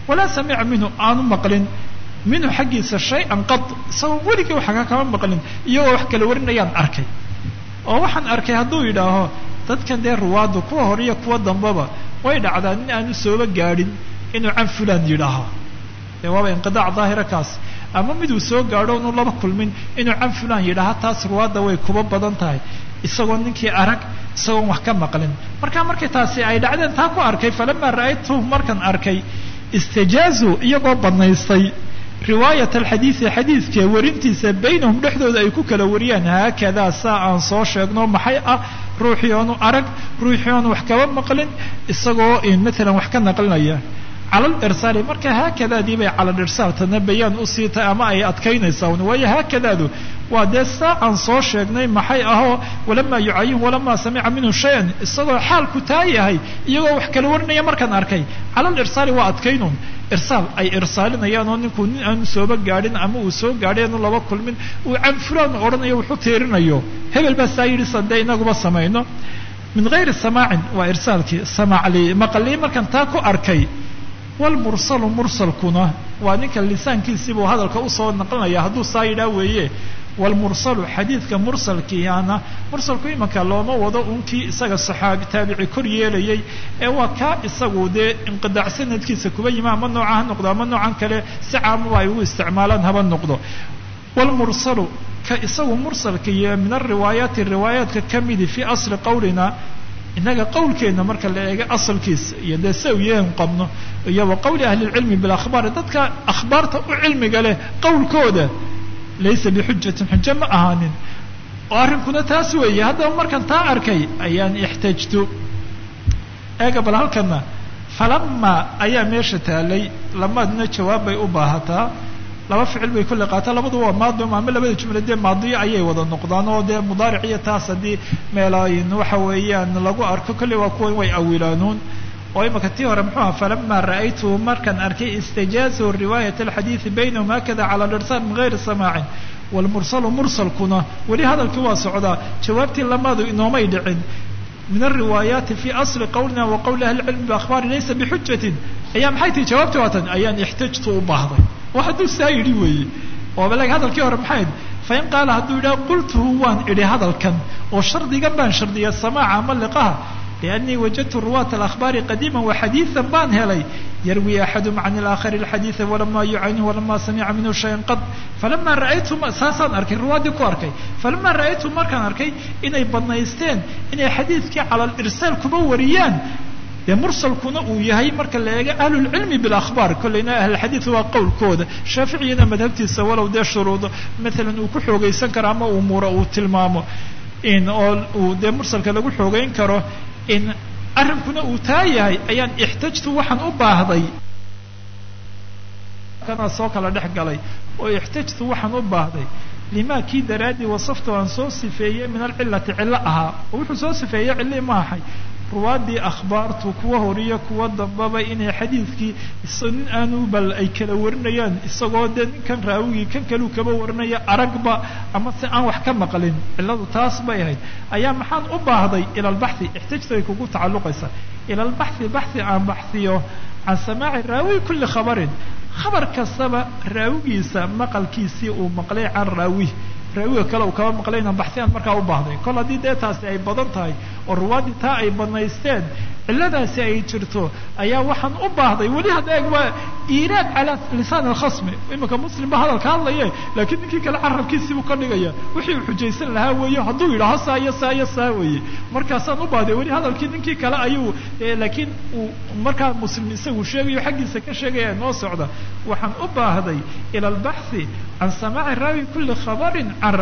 S1: Walaa samica minhu aanu maqlin. Minhu xaggiisa shay-an qad isagoo weligii waxaa kama maqlin. Iyagoo wax kala warinayaan arkay. Oo waxaan arkay hadduu yidhaaho dadkan dee ruwaadda kuwa hore iyo kuwa dambaba way dhacdaa nin aanu sooba gaadhin inuu can fulan yidhaaho. Dee waaba inqidaac daahira kaas ama miduu soo gaadho inu laba kulmin. Inuu can fulan yidhaaha taas ruwaadda way kuba badan tahay. Isagoo ninkii arag isagoon wax ka maqlin. Marka markay taasi ay dhacdeen taa ku arkay falamaa ra'aytuhu markaan arkay istijaazuu iyagoo banaystay riwaayat alxadiidi xadiidka warintiisa baynahum dhexdooda ay ku kala wariyaan haakadaa saa aan soo sheegno maxay ah? Ruuxii oonu arag ruuxii oonu wax kaba maqlin isagoo maalan wax ka naqlinaya cala lirsaali marka haakadaadii bay cala lirsaaltana bayaan u sii tahay ama ay adkaynaysaa un waayo haakadaadu waa dee saa aan soo sheegnay maxay ahoo walamaa yucayin walamaa samica minhu shay-an. Isagoo xaalku taa yahay iyagoo wax kala warinaya markaan arkay. Cala lirsaali waa adkaynun irsaal ay irsaalinayaan oo ninkuu nin aanu sooba gaadhin ama uu soo gaadhay aanu laba kulmin uu can fulaan odhanayo wuxuu tiirinayo hebel baa saa yidhi sande inaguba samayno. Min gayri samaacin waa irsaalkii samacli maqalii markaan taa ku arkay walmursalu mursalkuna waa ninka lisaankiisiibuu hadalka u soo naqlinaya hadduu saa yidhaa weeye wlmursalu xadiidka mursalkiiana mursalku imanka looma wado unkii isaga saxaabi taabici kor yeelayay ee waa kaa isagu dee inqidaac sanadkiisa kuba yima ama nooca ha noqdo ama noocan kale si caamaba ay ugu isticmaalaan haba noqdo wlmursalu ka isagu mursalka min ariwaayaati riwaayaadka kamidi fii asli qowlina inaga qowlkeena marka la eego asalkiisa iyo dee sa u yahan qabno iyo wa qowli ahli lcilmi bilakhbaari dadka akhbaarta u cilmiga leh qowlkooda laysa bixujatin xujo ma ahaanin oo arrinkuna taas weeye haddaba markan taa arkay ayaan ixtajtu eega bal halkana falama ayaa meesha taalay lamaadna jawaab bay u baahataa laba ficil bay kulle qaataa labaduba waa maadi ama labada jumla dee ayay wada noqdaan oo dee mudaaric iyo taas haddii meelayn waxa weeyaan lagu arko kolley waa kuwan way awilaanuun. Oo imaka tii hore muxuu aha falama ra'aytuhu markaan arkay istijaazu riwaayat alxadiidi baynahum hakada cala lirsal min gayri samaacin wlmursalu mursalkuna. Weli hadalkii waa socdaa jawaabtii lamaadu inoomay dhicin. Min alriwaayaati fi asli qowlina wa qowli ahli biakhbaari laysa bixujatin ayaa maxay tihi jawaabtii waatan ayaan ixtajtu u baahday hadduu saa yidhi weeye. Oo balaga hadalkii hore maxayd fain qaala hadduu yidhaha qultuhu waan idhi hadalkan oo shardigan baan shardiya samaaca ama liqaha liannii wajadtu ruwaat alakhbaari qadiima waxadiidan baan helay yarwi axadum can ilaakhari alxadiida walamaa yucaynih walamaa samica minhu shayan qad falamaa ra'aytu saasaan arkay ruwaaddii ku arkay. Falamaa ra'aytu markaan arkay inay badnaysteen inay xadiidkii cala alirsaal kuba wariyaan dee mursalkuna uu yahay marka la eego ahlulcilmi bilakhbaar kollayna ahlulxadiid waa qowlkooda. Shaaficiyana madhabtiisa walow dee shuruudo maalan uu ku xoogaysan karo ama umuura uu tilmaamo oo uu dee mursalka lagu xoogeyn karo in arrinkuna uu taa yahay ayaan ixtajtu waxaan u baahday. Kana soo kala dhex galay oo ixtajtu waxaan u baahday lima kii daraaddii wasaftu aan soo sifeeyey min alcilati cillo ahaa. Oo wuxuu soo sifeeyey cilli maahay ruwaaddii akhbaartu kuwa horiyo kuwa dambaba inay xadiidkii nin aanu bal ay kala warinayaan isagoo dee ninkan raawigii kan kaleu kaba warinaya aragba ama si aan wax ka maqlin cilladu taas bay ahayd. Ayaa maxaan u baahday ila albaxi ixtajtu ay kugu tacalluqaysaa ila albaxi baxi aan baxsiyo can samaaci raawi kulli khabarin. Khabar kastaba raawigiisa maqalkiisii uu maqlay can raawi raawiga kale uu kaba maqlay inaan baxsiyaan markaa u baahday. Kol haddii dee ay badan tahay oo ruwaaddii taa ay badnaysteen cilladaasi ay jirto ayaa waxaan u baahday weli hadda eeg waa iiraad calaa lisaan alkhasmi. Iminka muslim ba hadalka hadlaye laakiin ninkii kale carabkiisiibuu ka dhigaya. Wixii xujaysan lahaa weeye hadduu yidhaaho saa iyo saa weeye markaasaan u baahday weli hadalkii ninkii kale ayuu laakiin uu markaa muslim isagu sheegayo xaggiisa ka sheegaya noo socda. Waxaan u baahday ila can samaaci raawi kulli khabarin can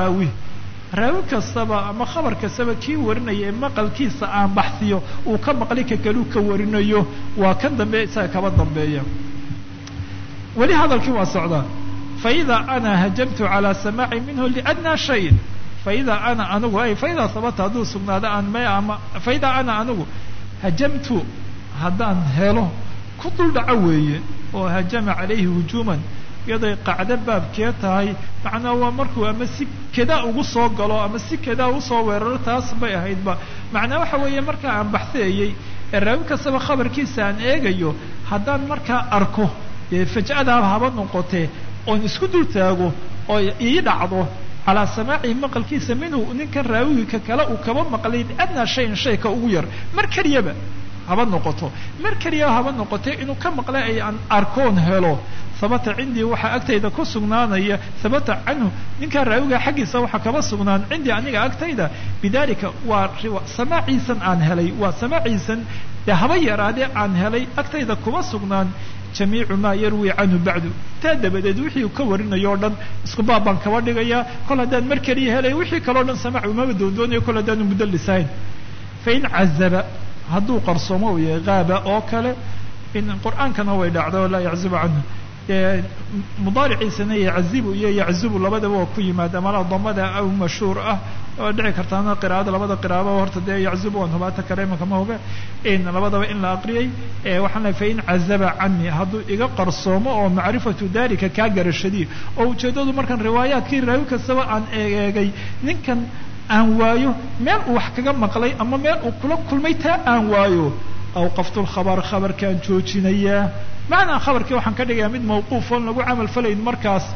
S1: raawi kastaba ama khabar kastaba kii warinaya ee maqalkiisa aan baxsiyo uu ka maqli ka kaluu ka warinayo waa kan dambe isaga kaba dambeeya. Weli hadalkii waa socdaa faida ana hajamtu calى samaaci minhu liadnaa shayin faida ana anigu ay faida sabata hadduu sugnaado aan may ama faida ana anigu hajamtu haddaan helo ku dul dhaco weeye oo hajama calayhi hujuuman iyaday qacdo baabkee tahay macnaa waa markuu ama si kadaa ugu soo galo ama si kadaa u soo weeraro taas bay ahaydba macnaa waxa weeye markaa aan baxseeyey ee raawi kastaba khabarkiisa aan eegayo haddaan markaa arko dee faj'adaa haba noqotee oon isku dul taago oo ii dhacdo calaa samaacihi maqalkiisa minhu ninkan raawigi ka kale uu kaba maqlay adnaa shayin shay ka ugu yar. Mar keliyaba haba noqoto. Mar keliya haba noqotee inuu ka maqlay ay aan arkoon helo habata cindii waxaa agtayda ku sugnaanaya habata canhu ninkaa raawiga xaggiisa waxaa kaba sugnaan cindii aniga agtayda. Bidalika waa samaaciisan aan helay waa samaaciisan dee haba yaraadee aan helay agtayda kuma sugnaan. Jamiicu maa yarwi canhu bacdu. Taa dabadeed wixii ka warinayo o dhan isku baab baan kaba dhigayaa. Kol haddaan mar keliya helay wixii kaleo dhan samaac umaba doondoonayo kol haddaanu mudallisahayn fain cazaba hadduu qarsoomo u yahay oo kale in qur'aankana way dhacdo laa yaczubu canhu dee mudaariciisana yaczibu iyo yaczubu labadaba waa ku yimaada mala damada aw mashhuur ah oo dhici kartaana qiraa'ada labada qiraaba horta dee yaczubu waan hubaata kale imanka ma in labadaba in la aqriyay waxaan lehay fain cazaba canii hadduu iga qarsoomo oo macrifatu dalika kaa garashadii. Oo ujeeddadu markan riwaayaadkii raawi kastaba aan eegeegay ninkan aan waayo meel uu wax kaga maqlay ama meel uu kula kulmay taa aan waayo awqaftu lkhabar khabarkaan joojinayaa macnaa khabarkii waxaan ka dhigayaa mid mawquuf oon lagu camal falayn markaas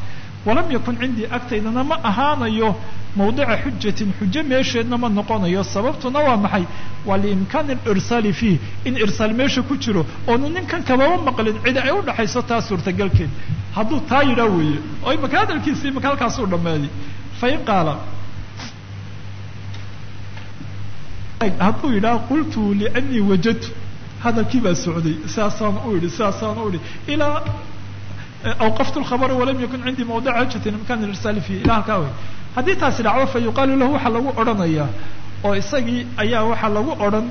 S1: walam yakun cindii agtaydana ma ahaanayo mawdica xujatin xujo meesheedna ma noqonayo sababtuna waa maxay waa liimkaani alirsaali fiih in irsaal meesha ku jiro oonu ninkan kababa maqlin cidi ay udhaxayso taa suurtagalkeed hadduu taa yidhaa weeye oo imaka hadalkiisa imaka halkaasuu dhameeyey fain qaala hadduu yidhaha qultu lianii wajadtu hadalkii baa socday saasaan u idhi saasaan u idhi ilaa awqaftu lkhabara walam yakun cindii mawdica xujatin imkaan irsaali fiih ilaa halkaa wey haddii taasi dhacdo fa lahu waxaa lagu odhanayaa oo isagii ayaa waxaa lagu odhan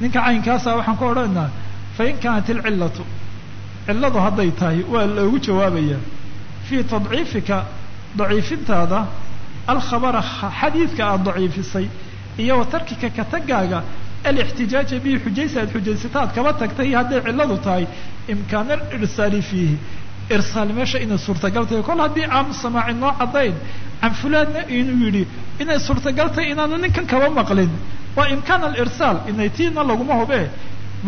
S1: ninka caynkaasa waxaan ku odhanaynaa fain kaanat ilcillatu cilladu hadday tahay waa loogu jawaabayaa fii tadciifika daciifintaada alkhabara xadiidka aada daciifisay iyo wa tarkika ka tagaaga alixtijaaja bihi xujaysa aad xujaysata aad kaba tagtay iyo hadday cilladu tahay imkaana alirsaali fiihi irsaal meesha inay suurtagal tahay kol haddii aanu samaacin noo caddayn can fulaanna inuu yidhi inay suurtagal tahay inaanu ninkan kaba maqlin waa imkaan alirsaal inay tiina laguma hube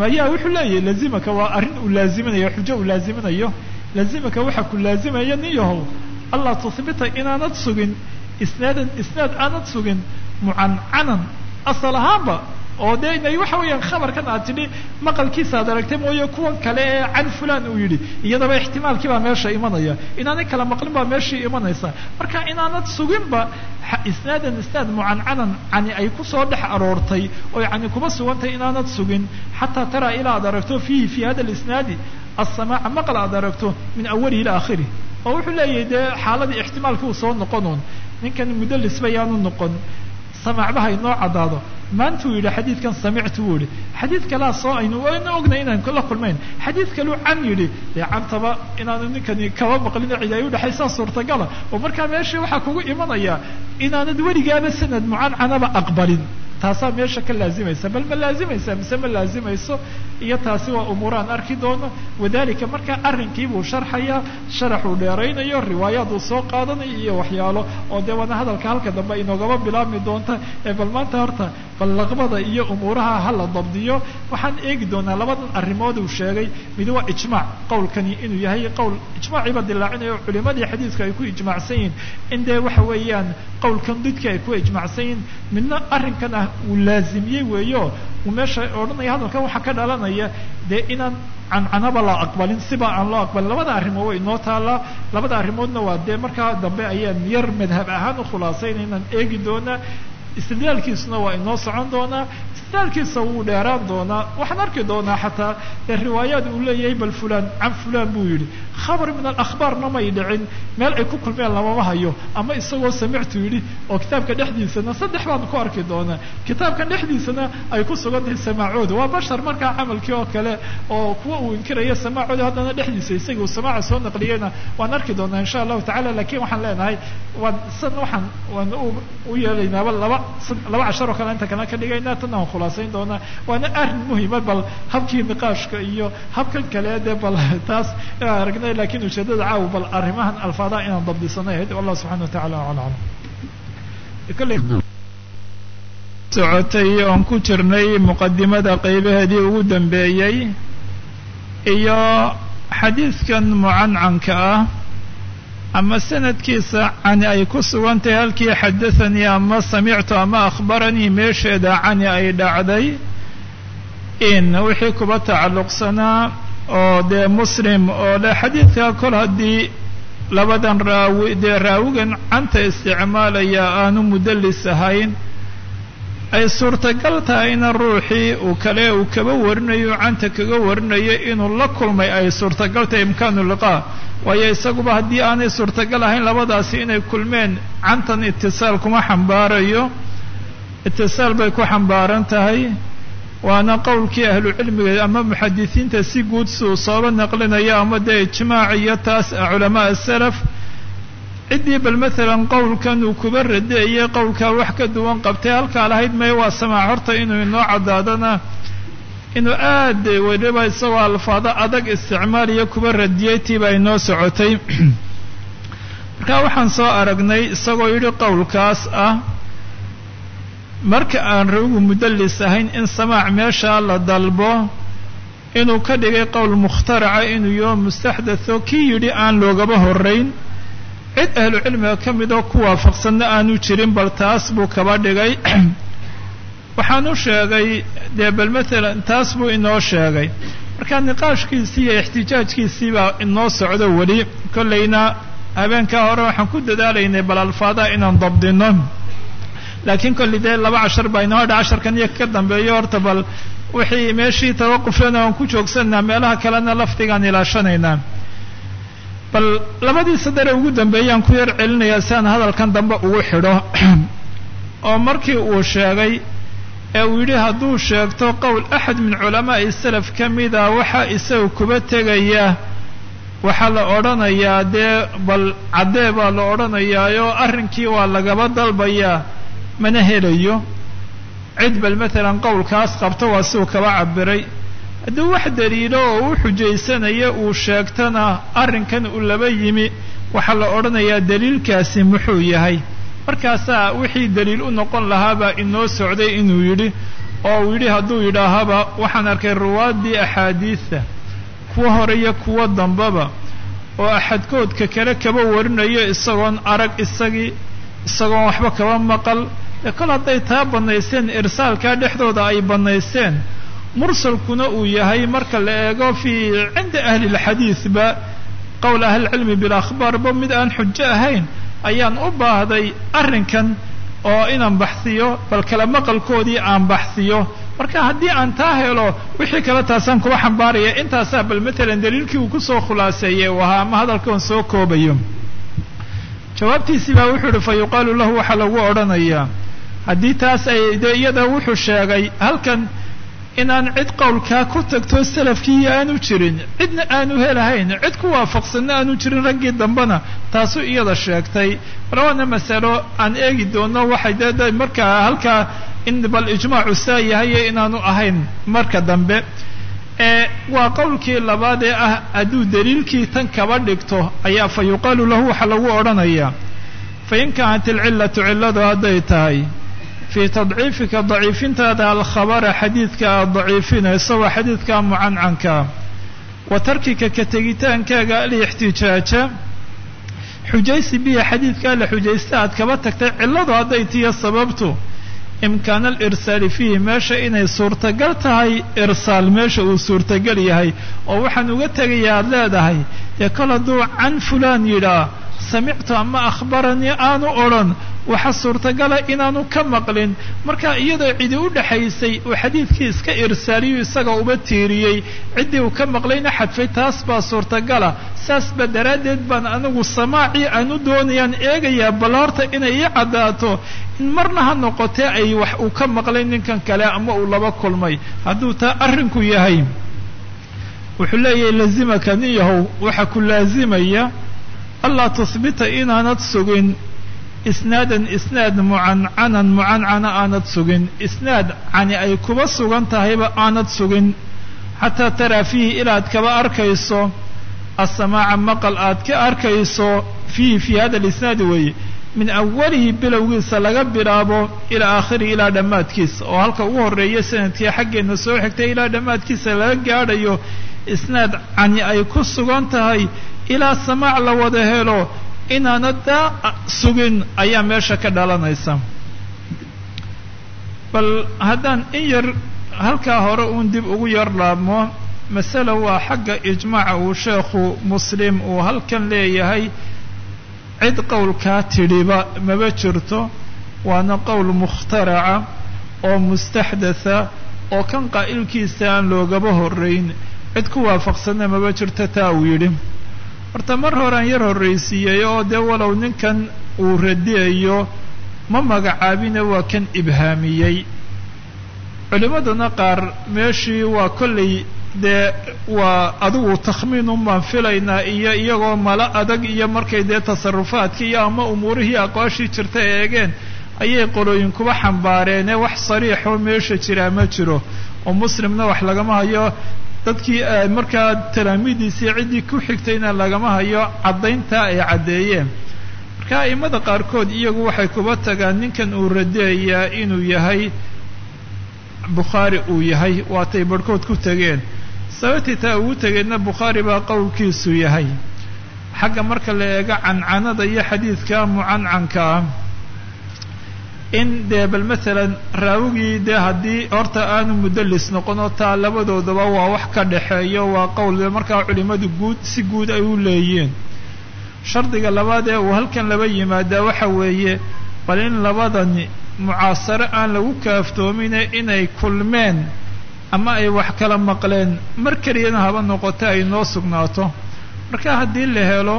S1: mayaa wuxuu leeyahay lazimaka waa arrin uu laaziminayo xujo uu laaziminayo lazimaka waxaa ku laazimaya nin yahow allah tuhbita inaanad sugin isnaadan isnaad aanad sugin mucancanan asal ahaanba oo dee inay waxa weeyaan khabarkan aad tidhi maqalkiisa ad aragtay mooye kuwan kale ee can fulan uu yidhi iyadaba ixtimaalkii baa meesha imanaya. Inaanay kala maqlin baa meeshii imanaysa. Marka inaanad suginba isnaadan isnaad mucancanan cani ay ku soo dhex aroortay oo yani kuma sugantay inaanad sugin. Xataa taraa ilaa ad aragto fiihi fi hada lisnaadi asamaaca maqal aad aragto min awalihi ila akhirih oo wuxuu leeyahay dee xaaladii ixtimaalkii uu soo noqonuun ninkan mudallis bayaanu noqon samacbaha inoo caddaado maantuu yidhi xadiidkan samictu buu yihi xadiid kalaa soo aynu wayna ognay inaan la kulmayn. Xadiid kaluu can yidhi dee cantaba inaanu ninkani kaba maqlin cid ay udhexaysaa suurtagala. Oo markaa meeshii waxaa kugu imanaya inaanad weligaaba sanad mucancanaba aqbalin taasaa meesha ka laazimaysa bal ma laazimaysa mise ma laazimayso iyo taasi waa umuuraan arki doono wadalika markaa arrinkiibuu sharxayaa sharaxuu dheeraynayo riwaayaad uu soo qaadanayo iyo waxyaalo oo dee waana hadalka halka dambe inoogaba bilaabmi doonta ee bal maanta horta bal iyo umuuraha hala dabdiyo waxaan eegi doonaa labadan arrimood uu sheegay mid waa ijmaac qowlkani inuu yahay qowl ijmaaciiba dilaacinayo culimadii xadiidka ay ku ijmaacsan yihiin in dee waxa weeyaan qowlkan didka ay ku ijmaacsan yihiin midna arrinkan ah uu laazimiyey weeyo uu meesha odhanaya hadalkan waxaa ka dhalanaya dee inaan cancanaba la aqbalin siba aan loo aqbalin labada arrimood way inoo taallaa labada arrimoodna waa dee markaa dambe ayaan yar madhab ahaan u khulaasayna inaan eegi doonaa istidlaalkiisuna waa inoo socon doonaa istidlaalkiisa wuu dheeraan doonaa waxaan arki doonaa xataa ee riwaayaad uu leeyahay bal fulan can fulan buu yidhi khabar min alakhbaarna may dhicin meel ay ku kulmeen lamama hayo ama isagoo samictu yidhi oo kitaabka dhexdiisana saddex baan ku arki doonaa kitaabkan dhexdiisana ay ku sugan tahay samaacooda waa bashar markaa camalkii oo kale oo kuwa uu inkiraya samaacooda haddana dhexdiisa isaga uu samaaca soo naqliyeyna waan arki doonaa insha allahu tacala laakiin waxaan leenahay waan san waxaan waan u yeelaynaaba laba laba cashar oo kale inta kana ka dhigaynaa tanna waan khulaasayn doonaa waana arrin muhima bal habkii niqaashka iyo habkan kale dee bal *laughs* taas aragnay laakiin ujeedada caawa bal arrimahan alfaadaha inaan dabdisanay ahayd wallahu subxana wa tacala aclam. Socotay oon ku jirnay muqadimada qeybaheedii ugu dambeeyey iyo xadiidkan mucancanka ah ama sanadkiisa cani ay ku sugan tahay halkii xadathanii ama samictu ama akhbaranii meesheeda cani ay dhacday in wixii kuba tacalluqsanaa oo dee muslim oo le xadiidka kol haddii labadan raawi dee raawigan canta isticmaalaya aanu mudallis ahayn ay suurtagal tahayna ruuxii uu kale uu kaba warinayo canta kaga warinayo inuu la kulmay ay suurtagal tahay imkaanu liqaa waayo isaguba haddii aanay suurtagal ahayn labadaasi inay kulmeen cantan itisaal kuma xambaarayo. Itisaal bay ku xambaaran tahay. Waana qowlkii ahlucilmiga ama muxadisiinta si guud si uu sooba naqlinayo ama dee ijmaac iyo taas culamaa salaf ciddii bal maalan qowlkan uu kuba radeeyey qowlkaa wax ka duwan qabtay halkaa lahayd may waa samaac horta inuu inoo caddaadana inuu aad weliba isagoo alfaado adag isticmaaliyo kuba radiyey tiiba inoo socotay. Marka waxaan soo aragnay isagoo yidhi qowlkaas ah marka aan rawigu mudallis ahayn in samaac meeshaa la dalbo inuu ka dhigay qowl mukhtaraca inuu yaho mustaxdatho kii yidhi aan loogaba horeyn cid ahlu cilmiga ka midoo ku waafaqsanna aanu jirin bal taas buu kaba dhigay. *clears throat* Waxaan u sheegay dee bal matalan taas buu inoo sheegay. Marka niqaashkiisii iyo ixtijaajkiisii baa inoo socdo weli. Kollayna habeenkaa hore waxaan ku dadaalaynay bal alfaadaha inaan dabdino laakiin kolli dee laba cashar baa inoo hadha casharkan iyo ka dambeeyo horta bal wixii meeshii tawaquflana aan ku joogsanaa meelaha kalena lafdigaan ilaashanaynaa bal labadii sadare ugu dambeeyaan ku yar celinayaa si aan hadalkan dambe ugu xidho. *clears throat* Oo markii uu sheegay ee uu yidhi hadduu sheegto qowl axad min culamaa'i salaf ka mida waxaa isaga kuba tegaya waxaa la odhanayaa dee bal caddee baa la odhanayaayo arrinkii waa lagaba dalbayaa mana helayo? Cid bal matalan qowlkaas qabto waa siuu kaba cabiray hadduu wax daliilo oo u xujaysanaya uu sheegtana arrinkan uu laba yimi waxaa la odhanayaa daliilkaasi muxuu yahay. Markaasaa wixii daliil u noqon lahaabaa inoo socday inuu yidhi oo uu yidhi hadduu yidhaahaba waxaan arkay ruwaaddii axaadiida kuwa hore iyo kuwa dambaba oo axadkoodka kale kaba warinayo isagoon arag isagii isagoon waxba kaba maqal. Dee kol hadday taa bannaysteen irsaalkaa dhexdooda ay bannaysteen mursalkuna uu yahay marka la eego fii cinda ahli lxadiidba qowl ahlilcilmi bilakhbaarba mid aan xujo ahayn ayaan u baahday arrinkan oo inaan baxsiyo bal kala maqalkoodii aan baxsiyo. Marka haddii aan taa helo wixii kale taasaan kuba xambaaraya. Intaasaa bal matalan daliilkii uu ku soo khulaaseeyey uu ahaa ama hadalkan soo koobayo. Jawaabtiisii baa wuxuu ihi fa yuqaalu lahu waxaa lagu odhanayaa. Haddii taas ay dee iyada wuxuu sheegay halkan inaan cid qowlkaa ku tagto salafkii aanu jirin cidna aanu helahayn cid ku waafaqsanna aanu jirin raggii dambena taasuu iyada sheegtay. Marwaana masalo aan eegi doono waxay dee markaa halkaa in bal ijmaacu saa yahaye inaanu ahayn marka dambe. Waa qowlkii labaad ee ah hadduu daliilkii tan kaba dhigto ayaa fa yuqaalu lahu waxaa lagu odhanayaa. Fa in kaanat ilcillatu cilladu hadday tahay fii tadciifika daciifintaada alkhabara xadiidka aad daciifinayso waa xadiidka mucancanka wa tarkika ka tegitaankaaga alixtijaaja xujaysi bihi xadiidkaa la xujaysta aad kaba tagtay cilladu hadday tiyo sababtu imkaana alirsaali fiihi meesha inay suurtagal tahay irsaal meesha uu suurtagal yahay oo waxaan uga tegayaa aad leedahay dee kol hadduu can fulaan yidhaa samictu ama akhbaranii aanu odhan waxa suurtagala inaanu ka maqlin. Marka iyadoo cidi u dhaxaysay uu xadiidkii iska irsaaliyu isaga uba tiiriyey ciddii uu ka maqlayna xadfay taas baa suurtagala. Saasba daraaddeed baan anigu samaacii aan u doonayaan eegayaa bal inay ii caddaato in marna ha noqotee ay wax uu ka maqlay ninkan kale ama uu laba kulmay. Hadduu taa arrinku yahay wuxuu leeyahay lazimaka nin yahow waxa ku laazimaya allaa tuhbita inaanad sugin isnaadan isnaad mucancanan mucancana aanad sugin. Isnaad cani ay kuba sugan tahayba aanad sugin. Xataa taraa fiihi ilaad kaba arkayso asamaaca maqal aad ka arkayso fiihi fii hada alisnaadi weeye. Min awalihi bilowgiisa laga bilaabo ilaa aakhirihi ilaa dhammaadkiisa. Oo halka ugu horreeya sannadkii xaggeenna soo xigtay ilaa dhammaadkiisa laga gaadhayo isnaad cani ay ku sugan tahay ilaa samaac la wada helo inaana daa sugin ayaa meesha ka dhalanaysa bal haddaan in yar halkaa hore uun dib ugu yar laabmo masale waa xagga ijmaaca uu sheekhu muslim uu halkan leeyahay cid qowlkaa tidhiba maba jirto waana qowl mukhtaraca oo mustaxdatha oo kan qaa'ilkiisa aan loogaba horrayn. Cid ku waafaqsanna maba jirto taa uu yidhi horta mar horean yar horraysiiyey oo dee walow ninkan uu radiyayo ma magacaabine waa kan ibhaamiyey. Culimmaduna qaar meeshii waa kollay dee waa adigu takhmiinun baan filaynaa iyo iyagoo mala adag iyo markay dee tasarufaadkii iyo ama umuurihii aqwaashii jirta eegeen ayay qolooyin kuba xambaareenee wax sariixoo meesha jiraa ma jiro. Oo muslimna wax lagama hayo dadkii markaa talaamiidiisii ciddii ku xigtayna lagama hayo caddayntaa ay caddeeyeen. Marka a'immada qaarkood iyagu waxay kuba tagaan ninkan uu radeeyaa inuu yahay bukhaari uu yahay waatay barhkood ku tegeen sababtii taa ugu tegeenna bukhaari baa qowlkiisu yahay. Xagga marka la eego cancanada iyo xadiidka mucancanka ah in dee bal maalan raawigii dee haddii horta aanu mudallis noqonoo taa labadoodaba waa wax ka dhexeeyo waa qowl markaa culimadu guud si guud ay u leeyiin shardiga labaad ee uu halkan laba yimaadaa waxa weeye bal in labadani mucaasaro aan lagu kaaftoomine inay kulmeen ama ay wax kala maqleen mar keliyana haba noqoto ay noo sugnaato. Marka haddii la helo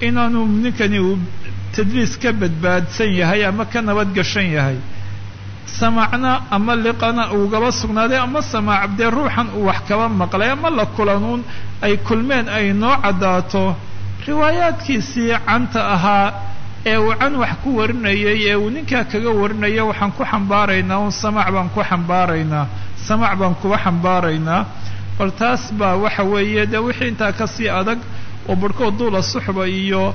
S1: inaanu ninkani uu tadliis ka badbaadsan yahay ama ka nabadgashan yahay. Samacna ama liqana ugaba sugnaaday ama samaac ruuxan uu wax kaba maqlay ama la kulanuun ay kulmeen ay noo caddaato riwaayaadkiisii canta ahaa ee uu can wax ku warinayay ee uu ninkaa kaga warinaya waxaan ku xambaaraynaa un samaac baan ku xambaaraynaa samaac baan kuba xambaaraynaa. Bal taas baa waxa weeye dee wixii intaa ka sii adag oo barhkood duula suxba iyo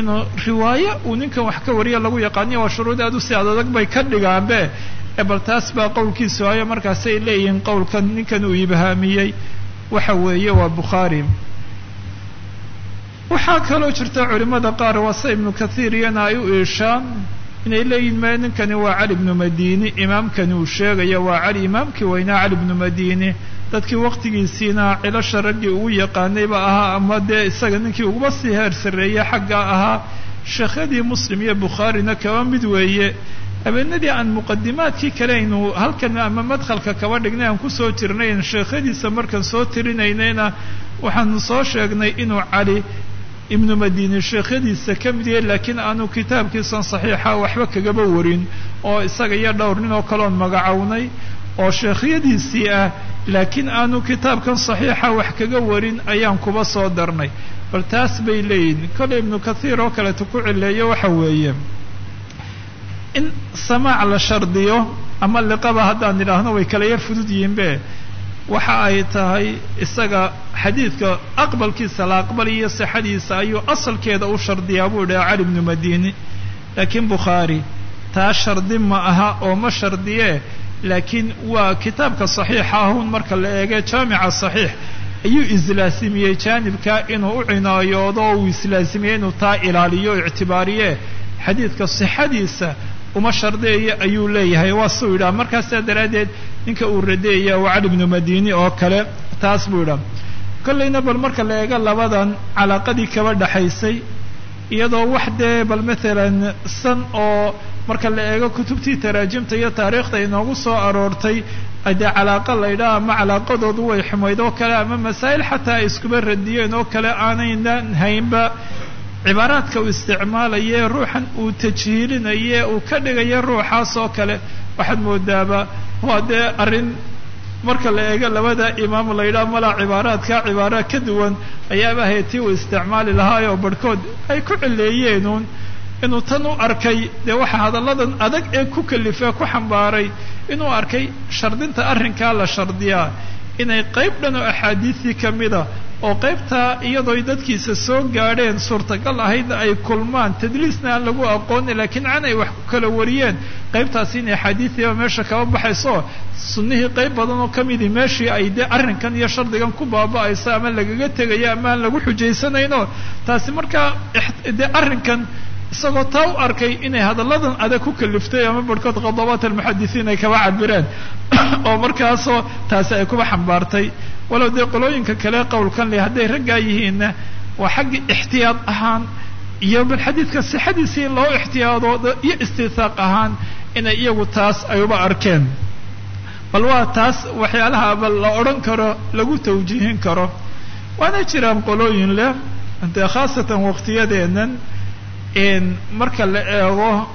S1: inuu riwaayo uu ninkan wax ka wariya lagu yaqaaniyo waa shuruud aad u sii adadag bay ka dhigaanbe. Ee bal taas baa qowlkiisu hayo markaasay leeyihiin qowlkan ninkan uu ibhaamiyey waxa weeye waa bukhaari. Waxaa kaloo jirta culimada qaar wase ibnu kathiir iyana ay u iishaan inay leeyihiin me ninkani waa cali ibnu madini imaamkani uu sheegaya waa cali imaamkii weynaa cali ibnu madini dadkii waqtigiisiina cilasha raggii ugu yaqaanayba ahaa ama dee isaga ninkii uguba sii heer sarreeye xagga ahaa. Sheekhyadii muslim iyo bukhaarina kaba mid weeye. Habeenadii aan muqadimaadkii kale aynu halkan ama madkhalka kaba dhignay aan ku soo jirnayn sheekhyadiisa markaan soo tirinaynayna waxaanu soo sheegnay inuu cali ibnu madini sheekhyadiisa ka mid yahay laakiin aanu kitaabkiisan saxiixa waxba kagaba warin oo isaga iyo dhowr nin oo kaleon magacownay oo sheekhyadiisii ah laakiin aanu kitaabkan saxiixa wax kaga warin ayaan kuba soo darnay. Bal taas bay leeyihiin kole ibnu kathiir oo kaleeto ku cileeyo waxa weeye in samaac la shardiyo ama liqaba haddaan idhaahno way kala yar fudud yihiinbe waxa ay tahay isaga xadiidka aqbalkiisa la aqbaliyo sixadiisa ayuu asalkeeda u shardiyaa buu idhaha cali ibnu madini laakiin bukhaari taa shardi ma aha oo ma shardiye laakiin waa kitaabka saxiixa ahun marka la eege jaamica saxiix. Ayuu islaasimiyey jaanibka inuu u cinaayoodo oo uu islaasimiyey inuu taa ilaaliyo ictibaariye. Xadiidka sixadiisa uma shardiyayo ayuu leeyahay. Waa suu yidhaha markaasaa daraaddeed ninka uu radeeya waa cali ibnu madini oo kale taas buu yidhaha kollayna bal marka la eego labadan calaaqadii kaba dhaxaysay iyadoo wax dee bal maalan san oo marka la eego kutubtii taraajimta iyo taariikhda inoogu soo aroortay dee calaaqa la ydhaha ama calaaqadoodu way xumayd oo kale ama masaa'il xataa ay iskuba radiyeen oo kale aanaynan haynba. Cibaaraadka uu isticmaalaye ruuxan uu tajhiilinaye uu ka dhigaya ruuxaas oo kale. Waxaad moodaaba waa dee arrin marka la eego labada imaam la yidhaha malaa cibaaraadka cibaaraad ka duwan ayaaba ahayd tii uu isticmaali lahaay oo barhkood ay ku cileeyeenuun inuu tan u arkay dee waxa hadalladan adag ee ku kalifee ku xambaaray inuu arkay shardinta arrinkaa la shardiyaa. Inay qayb dhan oo axaadiistii ka mida oo qaybtaa iyadooy dadkiisa soo gaadheen suurtagal ahaydna ay kulmaan tadliisna aan lagu aqooni laakiin can ay wax ku kala wariyeen. Qaybtaasi in axaadiidiiba meesha kaba baxayso sunnihii qayb badan oo ka midii meeshii ay dee arrinkan iyo shardigan ku baaba'ayso ama lagaga tegayo ama aan lagu xujaysanayno taasi markaa dee arrinkan isagoo taa u arkay inay hadalladan adag ku kaliftay ama barhkood khadabaat almuxadisiin ay kaba cabireen *coughs* oo markaasoo taasi ay kuba xambaartay walow dee qolooyinka kale qowlkan le hadday raggaa yihiinna waa xagga ixtiyaad ahaan iyo bal xadiidka sixadiisii in loo ixtiyaado iyo istihaaq ahaan inay iyagu taas ay uba arkeen. Bal waa taas waxyaalaha bal la odhan karo lagu tawjiihin karo. Waana jiraan qolooyin leh dee khaasatan waqtiyadeennan marka la eego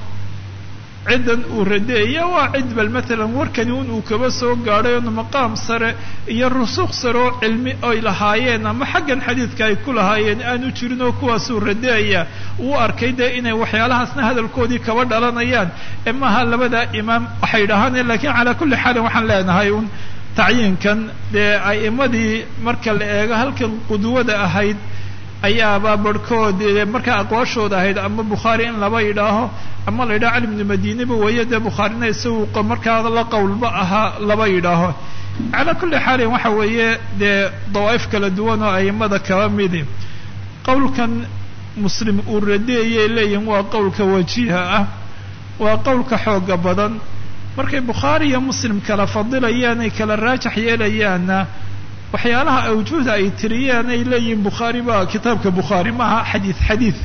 S1: ciddan uu radeeya waa cid bal matalan warkani un uu kaba soo gaadhay on maqaam sare iyo rusuuq sare oo cilmi ay lahaayeen ama xaggan xadiidka ay ku lahaayeen aanu jirin oo kuwaasuu radeeya. Uu arkay dee inay waxyaalahaasna hadalkoodii kaba dhalanayaan. Ee maaha labada imaam waxay dhahaan lakiin calaa kulli xaalin waxaan leenahay un tacyiinkan. Dee a'imadii marka la eego halkan qudwada ahayd ayaaba barhkood markaa aqwaashooda ahayd ama bukhaari in laba yidhaaho ama la yidhaho cali bnu madiniba weeye dee bukhaarina isagu markaa la qowlba ahaa laba yidhaaho calaa kulli xaalin waxa weeye dee dawaa'if kala duwan oo aimada kaba midi. Qowlkan muslim uu radeeyay leeyihiin waa qowlka wajiha ah waa qowlka xooga badan. Markay bukhaari iyo muslim kala fadilayaan ay kala raajax yeelayaanna waxyaalaha awjuhda ay tiriyaan ay leeyihiin bukhaari baa kitaabka bukhaari maaha xadiid xadiid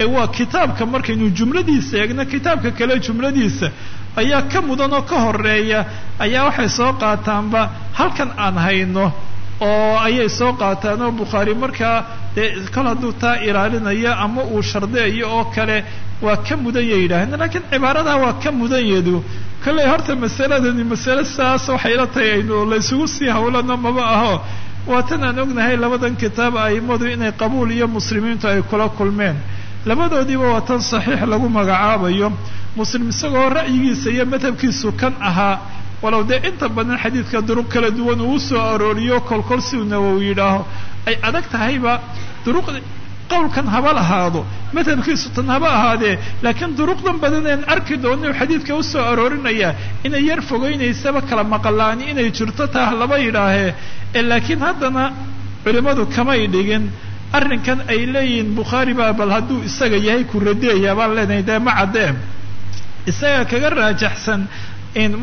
S1: ee waa kitaabka markaynu jumladiisa eegno kitaabka kale jumladiisa ayaa ka mudan oo ka horreeya ayaa waxay soo qaataanba halkan aan hayno oo ayay soo qaataan oo bukhaari markaa dee kol hadduu taa ilaalinayo ama uu shardeeyo oo kale waa ka mudan ya yidhaaheen laakiin cibaaradaa waa ka mudan yadu kollay horta masaladani masale saas waxay la tahay aynu laysugu sii hawlano maba aho. Waatan aan ognahay labadan kitaab aimadu inay qabuul iyo muslimiintu ay kula kulmeen. Labadoodiiba waa tan saxiix lagu magacaabayo. Muslim isagoo ra'yigiisa iyo madhabkiisu kan ahaa. Walow dee inta badan xadiidka duruq kala duwan uu soo arooriyo kolkol si nawowi yidhaaho. Ay adag tahayba duruq qowlkan haba lahaado madhabkiisu tan haba ahaadee laakiin duruqdan badan een arki doono xadiidka u soo aroorinaya inay yar fogeynaysaba kala maqalaani inay jirto taa laba yidhaahee ee laakiin haddana culimmadu kamay dhigin arrinkan ay leeyihiin bukhaari baa bal hadduu isaga yahay ku radeeya baan leenahay dee ma caddee isaga kaga raajaxsan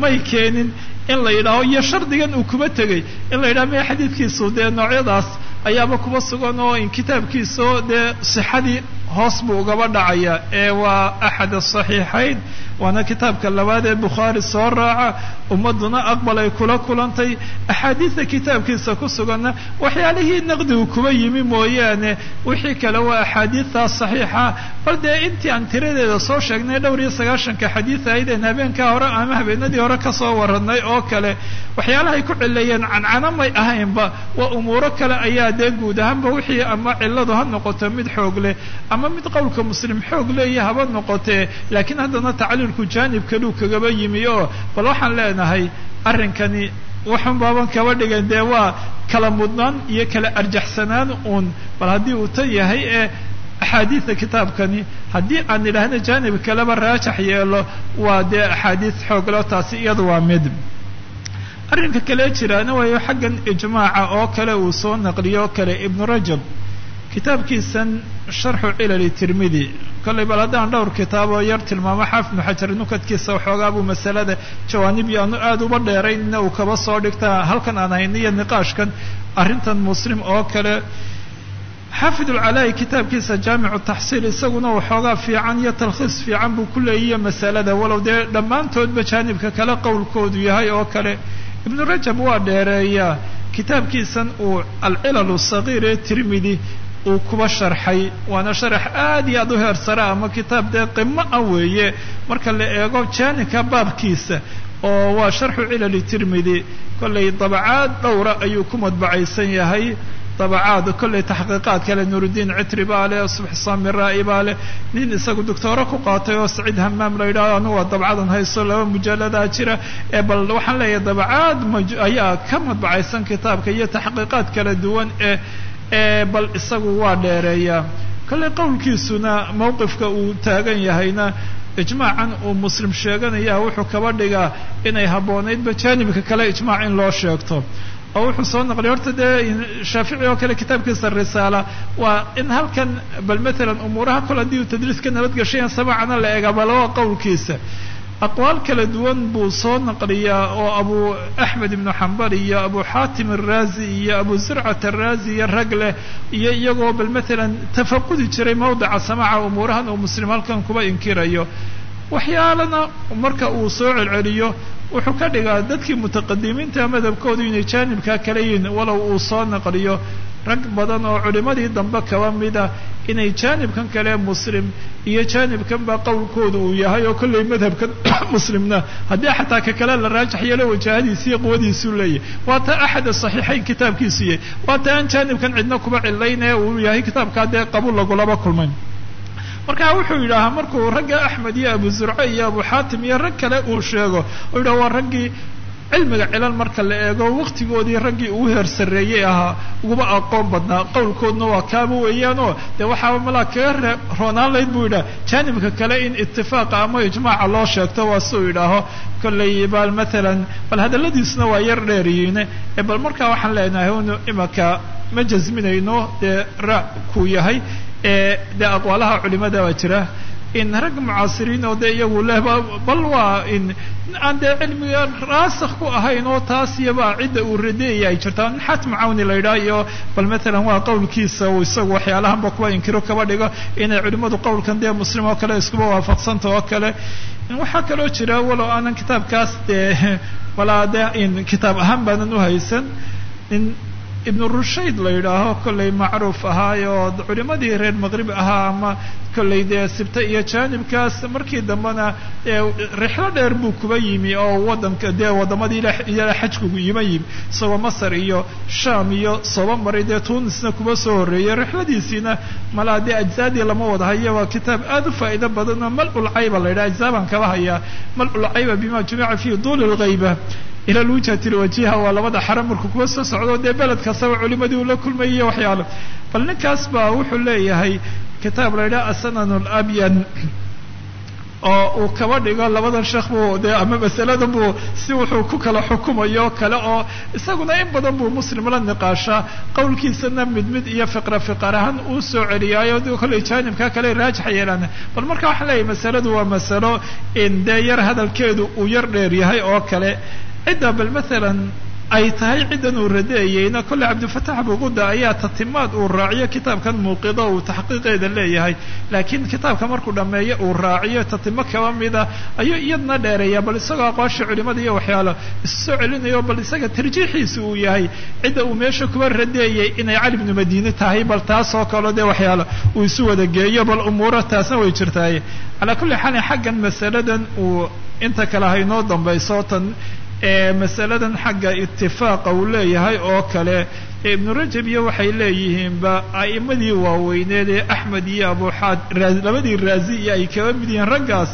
S1: may keenin in la yidhaaho iyo shardigan uu kuba tegay in la yidhaho maya xadiidkiisu dee noocyadaas ayaaba kuba sugan oo in kitaabkiisao dee sixadii hoos buu ugaba dhacaya ee waa axad asaxiixayn waana kitaabka labaad ee bukhaari soo raaca. Ummaduna aqbal ay kula kulantay. Axaadiidta kitaabkiisa ku suganna waxyaalihii naqdigu kuba yimi mooyaane. Wixii kale waa axaadiidtaas saxiixa. Bal dee intii aan tiradeeda soo sheegnay dhowr iyo sagaashanka xadiid ahaydeen habeenkaa hore ama habeenadii hore ka soo waranay oo kale waxyaalahay ku cileeyeen cancano may ahaynba waa umuuro kale ayaa dee guud ahaanba wixii ama cilladu ha noqoto mid xoog leh ama mid qowlka muslim xoog leeya haba noqotee laakiin haddana tacliilku jaanib kaluu kagaba yimi oo bal waxaan leenahay arrinkani waxun baaban kaba dhigan dee waa kala mudnaan iyo kala arjaxsanaan uun. Bal haddii uu tan yahay ee axaadiidta kitaabkani haddii aan idhaahno jaanib kaleba raajax yeelo waa dee axaadiid xoogleo taasi iyada waa mid. Arrinka kale jiraana waayo xaggan ijmaaca oo kale uu soo naqliyo kale ibnu rajab kitaabkiisan sharxu cilali tirmidi kollay bal haddaan dhowr kitaaboo yar tilmaamo xaafid xajar nukadkiisa waxoogaa buu masalada jawaanib iyo aanu aada uba dheeraynna uu kaba soo dhigtaa halkan aan hayna iyo niqaashkan arrintan muslim oo kale. Xaafid ulcalaa'i kitaabkiisa jaamicu taxsiil isaguna waxoogaa fiican iyo talkhiis fiican buu ku leeyiya masalada. Walow dee dhammaantoodba jaanibka kale qowlkoodu yahay oo kale. Ibnu rajab waa dheereeyaa kitaabkiisan uu alcilal sagiir ee tirmidi uu kuba sharxay. Waana sharax aad iyo aad u heersara ama kitaab dee qimo ah weeye. Marka la eego jaanibka baabkiisa oo waa sharxu cilali tirmidi kollay dabacaad dhowra ayuu ku madbacaysan yahay. Dabacaad kollay taxqiiqaad kale nuurudiin citri baa leh subx samiraa'i baa leh. Nin isagu doctooro ku qaatay oo saciid hamaam la yidhahdo anu waa dabcadan haysto laba mujalladaa jira. Ee bal waxaan leeyahay dabacaad ayaa ka madbacaysan kitaabka iyo taxqiiqaad kala duwan ee bal isagu waa dheereeyaa kollay qowlkiisuna mawqifka uu taagan yahayna ijmaacan uu muslim sheeganaya wuxuu kaba dhigaa inay habboonaydba jaanibka kale ijmaac in loo sheegto. Oo wuxuu soo naqliyay horta dee shaafici oo kale kitaabkiisa risaala waa in halkan bal matalan umuuraha kol haddii uu tadriis ka nabad gashayan samacana la eega bal waa qowlkiisa aqwaal kala duwan buu soo naqliyaa oo abu axmed ibnu xambal iyo abu xaatim araazi iyo abu zurcat araazi iyo rag leh iyo iyagoo bal matalan tafaqudi jiray mawdica samaaca umuurahan uu muslim halkan kuba inkirayo. Waxyaalana marka uu soo celceliyo wuxuu ka dhigaa dadkii mutaqadimiinta madhabkoodu inay jaanibkaa kala walow uu soo naqliyo rag badan oo culimmadii dambe kaba mida inay jaanibkan kale muslim iyo jaanibkan baa qowlkooda uu yahay oo kollay madhabkan *coughs* muslimna. Haddii xataa ka kale la raajax yeelo wajahadiisi iyo quwadiisuu leeyahy waa taa axad asaxiixayn kitaabkiisu yahay waa taa aan jaanibkan cidna kuba cilaynee uu yahay kitaabkaa dee qabuul lagulaba kulmayn marka wuxuu yidhaahaa markuu ragga axmed iyo abu zurce iyo abu xaatim iyo rag kale uu sheego uu yidhaha waa raggii cilmiga cilal marka la eego waqtigoodii raggii ugu heer sarreeyey ahaa uguba aqoon badnaa. Qowlkoodna waa kaaba weeyaanoo dee waxaaba malaa kaga roonaan layd buu yidhaha. Jaanibka kale in itifaaqa ama ijmaaca loo sheegto waa siuu yidhaaho. Kollay bal matalan bal hadalladiisuna waa yar dheeriyiine bal markaa waxaan leenahay unu imaka ma jasminayno dee ra kuu yahay. Dee aqwaalaha culimada baa jira in rag mucaasiriin oo dee iyagu leh bal waa in aan dee cilmiga raasikh ku ahayn oo taas iyaba cidda uu radeeya ay jirtaa in xatm cawni la yidhaha iyo bal matalan waa qowlkiisa uu isagu waxyaalahanba kuwa inkiro kaba dhigo inay culimmadu qowlkan dee muslim oo kale iskuba waafaqsanta oo kale waxaa kaloo jira walow aanan kitaabkaas dee walaa dee in kitaab ahaan baanan uhaysan in ibnu rushayd la yidhaaho kollay macruuf ahaayo culimadii reer maqrib ahaa ama kollay dee sibte iyo jaanibkaas markii dambena rixlo dheer buu kuba yimi oo wadanka dee wadamadii ilaa xajku ima yimi. Isagoo masar iyo sham iyo soba maray dee tunisna kuba soo horreeyey. Rixladiisiina malaa dee ajzaadii lama wada hayo waa kitaab aad u faa'iido badan oo mal-ulcayba la yidhaha ajzaa baan kaba hayaa mal-ulcayba bima jumica fi duuli lghayba ila lwijhati lwajiha waa labada xaram markuu kuwa soo socdo dee beled kastaba culimadii uu la kulmayay iyo waxyaalo. Bal ninkaas baa wuxuu leeyahay kitaab la yidhaha asanan labyan oo uu kaba dhigo labadan sheekh buu dee ama masaladan buu si wuxuu ku kala xukumayo kale oo isaguna in badan buu muslim la niqaashaa qowlkiisana mid mid iyo fiqra fiqar ahaan uu soo celiyaayo kollay jaanibka kale raajixa yeelaan bal marka waxaan leeyahay masaladu waa masalo in dee yar hadalkeedu uu yar dheer yahay oo kale cidda bal maalan ay tahay ciddan uu radeeyeyna kolley cabdilfatax buquda ayaa tatimaad uu raaciyo kitaabkan muuqido uu taxqiiqeeda leeyahay laakiin kitaabka markuu dhammeeyo uu raaciyo tatimo kaba mida ayuu iyadna dheereeya bal isagoo aqwaasha culimada iyo waxyaalo isu soo celinayo bal isaga tarjiixiisa uu yahay cidda uu meesha kuba radeeyey inay cali bnu madiine tahay bal taas oo kaleo dee waxyaalo uu isu wada geeyo bal umuuro taasna way jirtaaye calaa kulli xaalin xaggan masaladan uu inta kale haynoo dambayso tan masaladan xagga itifaaqa uu leeyahay oo kale ibnu rajab iyo waxay leeyihiinba a'imadii waaweyneed ee axmed iyo abuxaad labadii raazi iyo ay kaba mid yihiin raggaas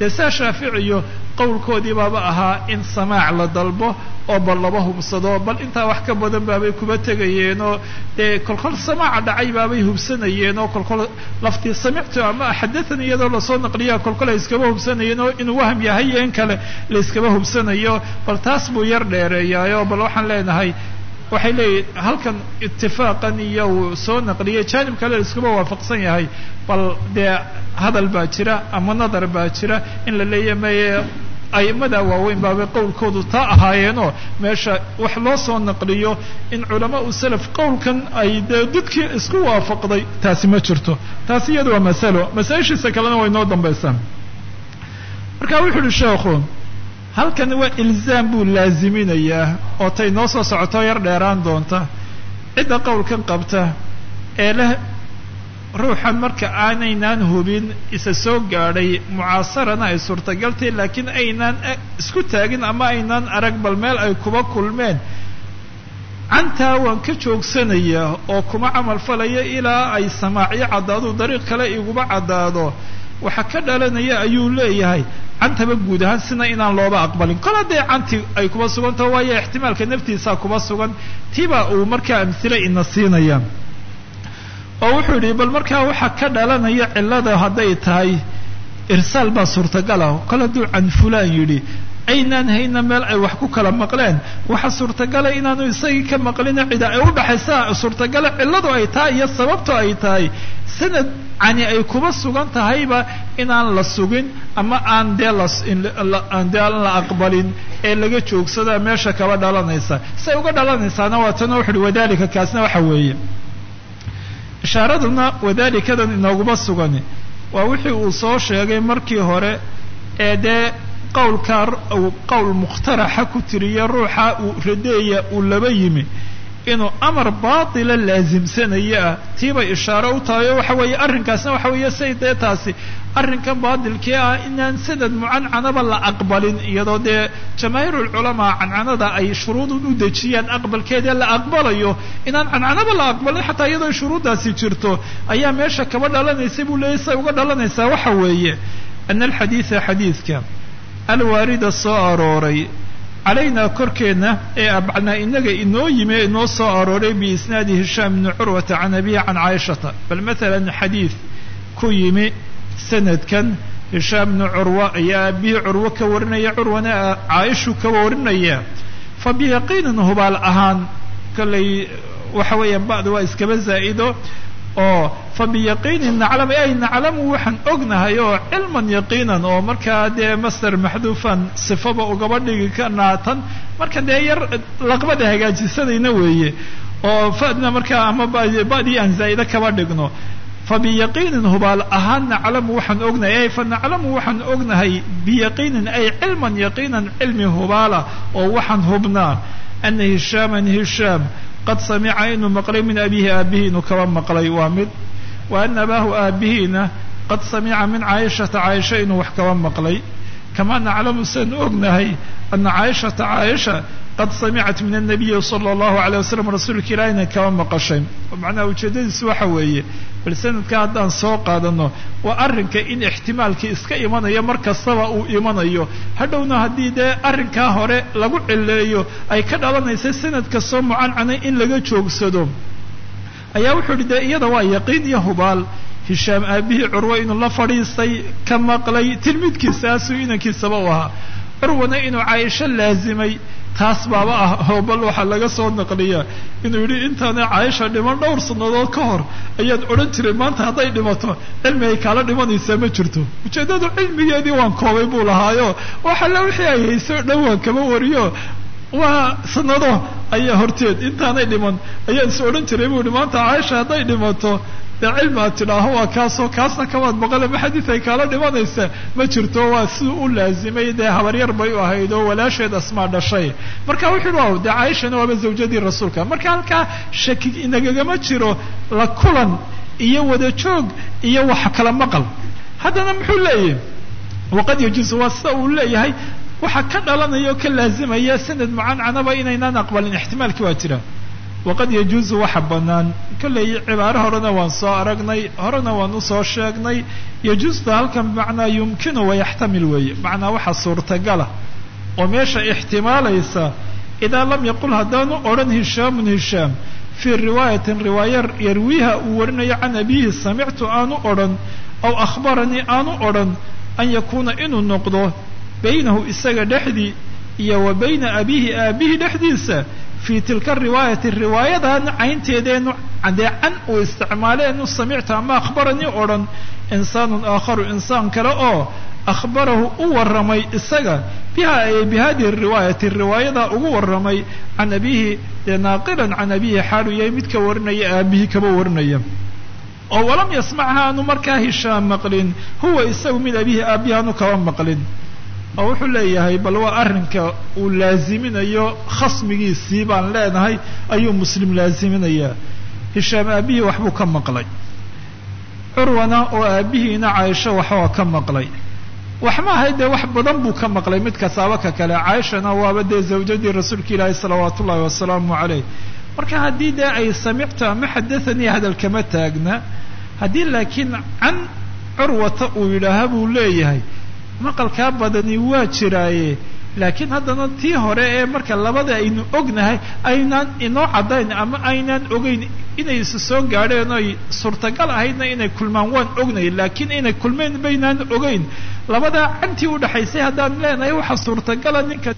S1: dee saa shaaficiyo qowlkoodii baaba ahaa in samaac la dalbo oo bal laba hubsado bal intaa wax ka badan baabay kuba tegayeen oo dee kolkol samaaca dhacay baabay hubsanayeen oo kolkol laftii samictu ama xadatan iyadoo la soo naqliya kolkol ay iskaba hubsanayeen oo inuu wahm yahay iyo in kale la iskaba hubsanayo. Bal taas buu yar dheereeyaayo. Bal waxaan leenahay waxay leeyihiin halkan itifaaqan iyo soo naqliyay jaanib kale iskuba waafaqsan yahay. Bal dee hadal baa jira ama nadar baa jira in la leeyahy maye a'immada waaweyn baabay qowlkoodu taa ahaayeenoo meesha wax loo soo naqliyo in culamaa u salaf qowlkan ay dee dadkii isku waafaqday taasi ma jirto. Taasi iyada waa masalo. Masaa-ishiisa kalena way noo dambaysaa marka wuxu uhi sheekhu halkan waa ilzaam buu laaziminayaa oo tay noo soo socoto yar dheeraan doonta. Cidda qowlkan qabta ee leh ruuxan marka aanaynaan hubin isa soo gaadhay mucaasarana ay suurtagaltay laakiin aynaan isku taagin ama aynaan arag bal meel ay kuba kulmeen. Cantaa waan ka joogsanayaa oo kuma camal falaya ilaa ay samaacyo caddaado dariiq kale iguma caddaado waxaa ka dhalanaya ayuu leeyahay. Cantaba guud ahaan sina inaan looba aqbalin. Kol haddee canti ay kuba sugantaho waayo ixtimaalka naftiisaa kuba sugan tiba uu markaa amhile ina siinaya oo wuxuu yidhi bal markaa waxaa ka dhalanaya cillada hadday tahay irsaal baa suurtagala kol hadduu can fulaan yidhi aynaan hayna meel ay wax ku kala maqleen. Waxa suurtagala inaanu isagii ka maqlina cida ay udhaxaysa suurtagala cilladu ay tahay iyo sababto ay tahay. Sanad cani ay kuba sugan tahayba inaan la sugin ama aan dee laan dee la aqbalin ee laga joogsadaa meesha kaba dhalanaysa. Say uga dhalanaysaana waa tana wuxu uhi wadalika kaasna waxa weeye. Ishaaraduna wadalikadan inooguma sugan waa wixii uu soo sheegay markii hore ee dee qowlkaa qowl mukhtaraxa ku tiriya ruuxa uu radeeya uu laba yimi. Inuu amar baatila laasimsanayo ah tiibay ishaare u tahay oo waxa weeye arrinkaasna waxa weeye say dee taasi. Arrinkan baatilkii ah inaan sanad mucancanaba la aqbalin iyadoo dee jamaahiirulculamaa cancanada ay shuruudun u dejiyaan aqbalkeeda la aqbalayo inaan cancanaba la aqbalin xataa iyadoo shuruuddaasi jirto ayaa meesha kaba dhalanaysa buu leeyay say uga dhalanaysaa waxa weeye. Ana alxadiida xadiidka alwaarida soo arooray. Calaynaa korkeenna ee abcnaa inaga inoo yimi inoo soo arooray biisnaadi hishaam bni curwata can abihi can caaishata bal matalan xadiid ku yimi sanadkan hishaam bni curwa ayaa aabihii curwo ka warinaya curwana caaishu ka warinaya. Fa biyaqiinin hubaal ahaan kollay waxa weeyaan ba'da waa iskaba zaa'ido oo fa biyaqiinin naclamu ay naclamu waxaan ognahay oo cilman yaqiinan oo markaa dee master maxduufan sifaba ugaba dhigi karnaa tan marka dee yar laqbada hagaajisanayna weeye oo fadna markaa ama badii aan zaa'ide kaba dhigno. Fa biyaqiinin hubaal ahaan naclamu waxaan ognahay ay fa naclamu waxaan ognahay biyaqiinin ay cilman yaqiinan cilmi hubaala oo waxaan hubnaa ana hishaaman hishaam qad samica inuu maqlay min abihi aabihi inuu kaba maqlay waa mid. Wa ana abaahu aabihiina qad samica min caaishata caaisha inuu wax kaba maqlay. Kamaa naclamu sian ognahay ana caaishata caaisha qad samicat min anabiyi sala allahu alayh wasalam rasuulka ilaah inay kaba maqashay macnaha ujeedadiisu waxa weeye bal sanadka haddaan soo qaadano waa arrinka in ixtimaalkii iska imanayo mar kastaba uu imanayo hadhowna haddii dee arrinkaa hore lagu cileeyo ay ka dhalanaysa sanad kastoo mucancanay in laga joogsado ayaa wuxuu yihi dee iyada waa yaqiin iyo hubaal hishaam aabihii curwe inuu la fadhiistay ka maqlay tilmidkiisaasuu inankiisaba u ahaa curwana inuu caaisho laazimay taas baaba ah oo bal waxaa laga soo naqliyaa inuu yidhi intaana caaisha dhiman dhowr sannadood ka hor ayaad odhan jiray maanta hadday dhimato cilmi ay kaala dhimanaysaa ma jirto. Ujeeddadu cilmigeedii waan koobay buu lahaayo. Waxalla wixii ay hayso dhan waan kama wariyo. Waa sanado ayaa horteed intaanay dhiman ayaan is odhan jiray buu yihi maanta caaisha hadday dhimato dee cilmi aad tidhaaho waa kaasoo kaasna kamaad maqale ma xadiid ay kaala dhimanaysa ma jirto waa siduu u laazimay dee habaryar bay u ahayd oo walaasheed asmaa dhashay. Marka wuxuu wa dee caaishana waaba zawjadii rasuulka. Marka halkaa shaki inagagama jiro la kulan iyo wada joog iyo wax kala maqal. Haddana muxuu leeyahy waqad yajuusu waa sida uu leeyahay waxaa ka dhalanaya oo ka laazimaya sanad mucancanaba inaynaan aqbalin ixtimaalkii waa jira waqad yajuusu waxa bannaan kollay cibaaro horena waan soo aragnay horena waan u soo sheegnay yajuusta halkan bimacnaa yumkinu wayaxtamil weeye macnaa waxa suurtagala oo meesha ixtimaalaysa idaa lam yaqul haddaanu odhan hishaamun hishaam fii riwaayatin riwaaya yarwiiha uu warinayo can abiihi samictu aanu odhan aw akhbaranii aanu odhan an yakuuna inuu noqdo baynahu isaga dhexdii iyo wa bayna abiihi aabihii dhexdiisa fi tilka riwaayati riwaayadan caynteedeenu dee can uu isticmaaleenu samicta ama akhbaranii odhan insaanun aakharu insaan kale oo akhbarahu u warramay isaga biha ay bi hadihi riwaayati riwaayadaa ugu warramay can abiihi dee naaqilan can abiihi xaalu yahay mid ka warinaya aabihii kaba warinaya oo walam yasmacha aanu markaa hishaam maqlin huwa isagu mid abihi aabihi aanu kaba maqlin oo wuxuu leeyahay bal waa arrinka uu laaziminayo khasmigiisii baan leenahay ayuu muslim laaziminayaa hishaam aabihii waxbuu ka maqlay. Curwana oo aabihiina caaisho waxbaa ka maqlay. Wax ma ahay dee wax badan buu ka maqlay mid kasaaba ka kale. Caaishana waaba dee zawjadii rasuulka ilaahi salawaatu ullahi wasalaamu caleyh marka haddii dee ay samicto ama xadathanii hadalkama taagna haddii laakiin can curwata uu yidhaaha buu leeyahay maqalkaa badani waa jiraaye. Laakiin haddana tii hore ee marka labada aynu ognahay aynaan inoo caddayn ama aynaan ogeyn inay isu soo gaadheen oy suurtagal ahaydna inay kulmaan waan ognay. Laakiin inay kulmeen baynaan ogeyn. Labadaa cantii udhaxaysay haddaan leenahay waxaa suurtagala ninka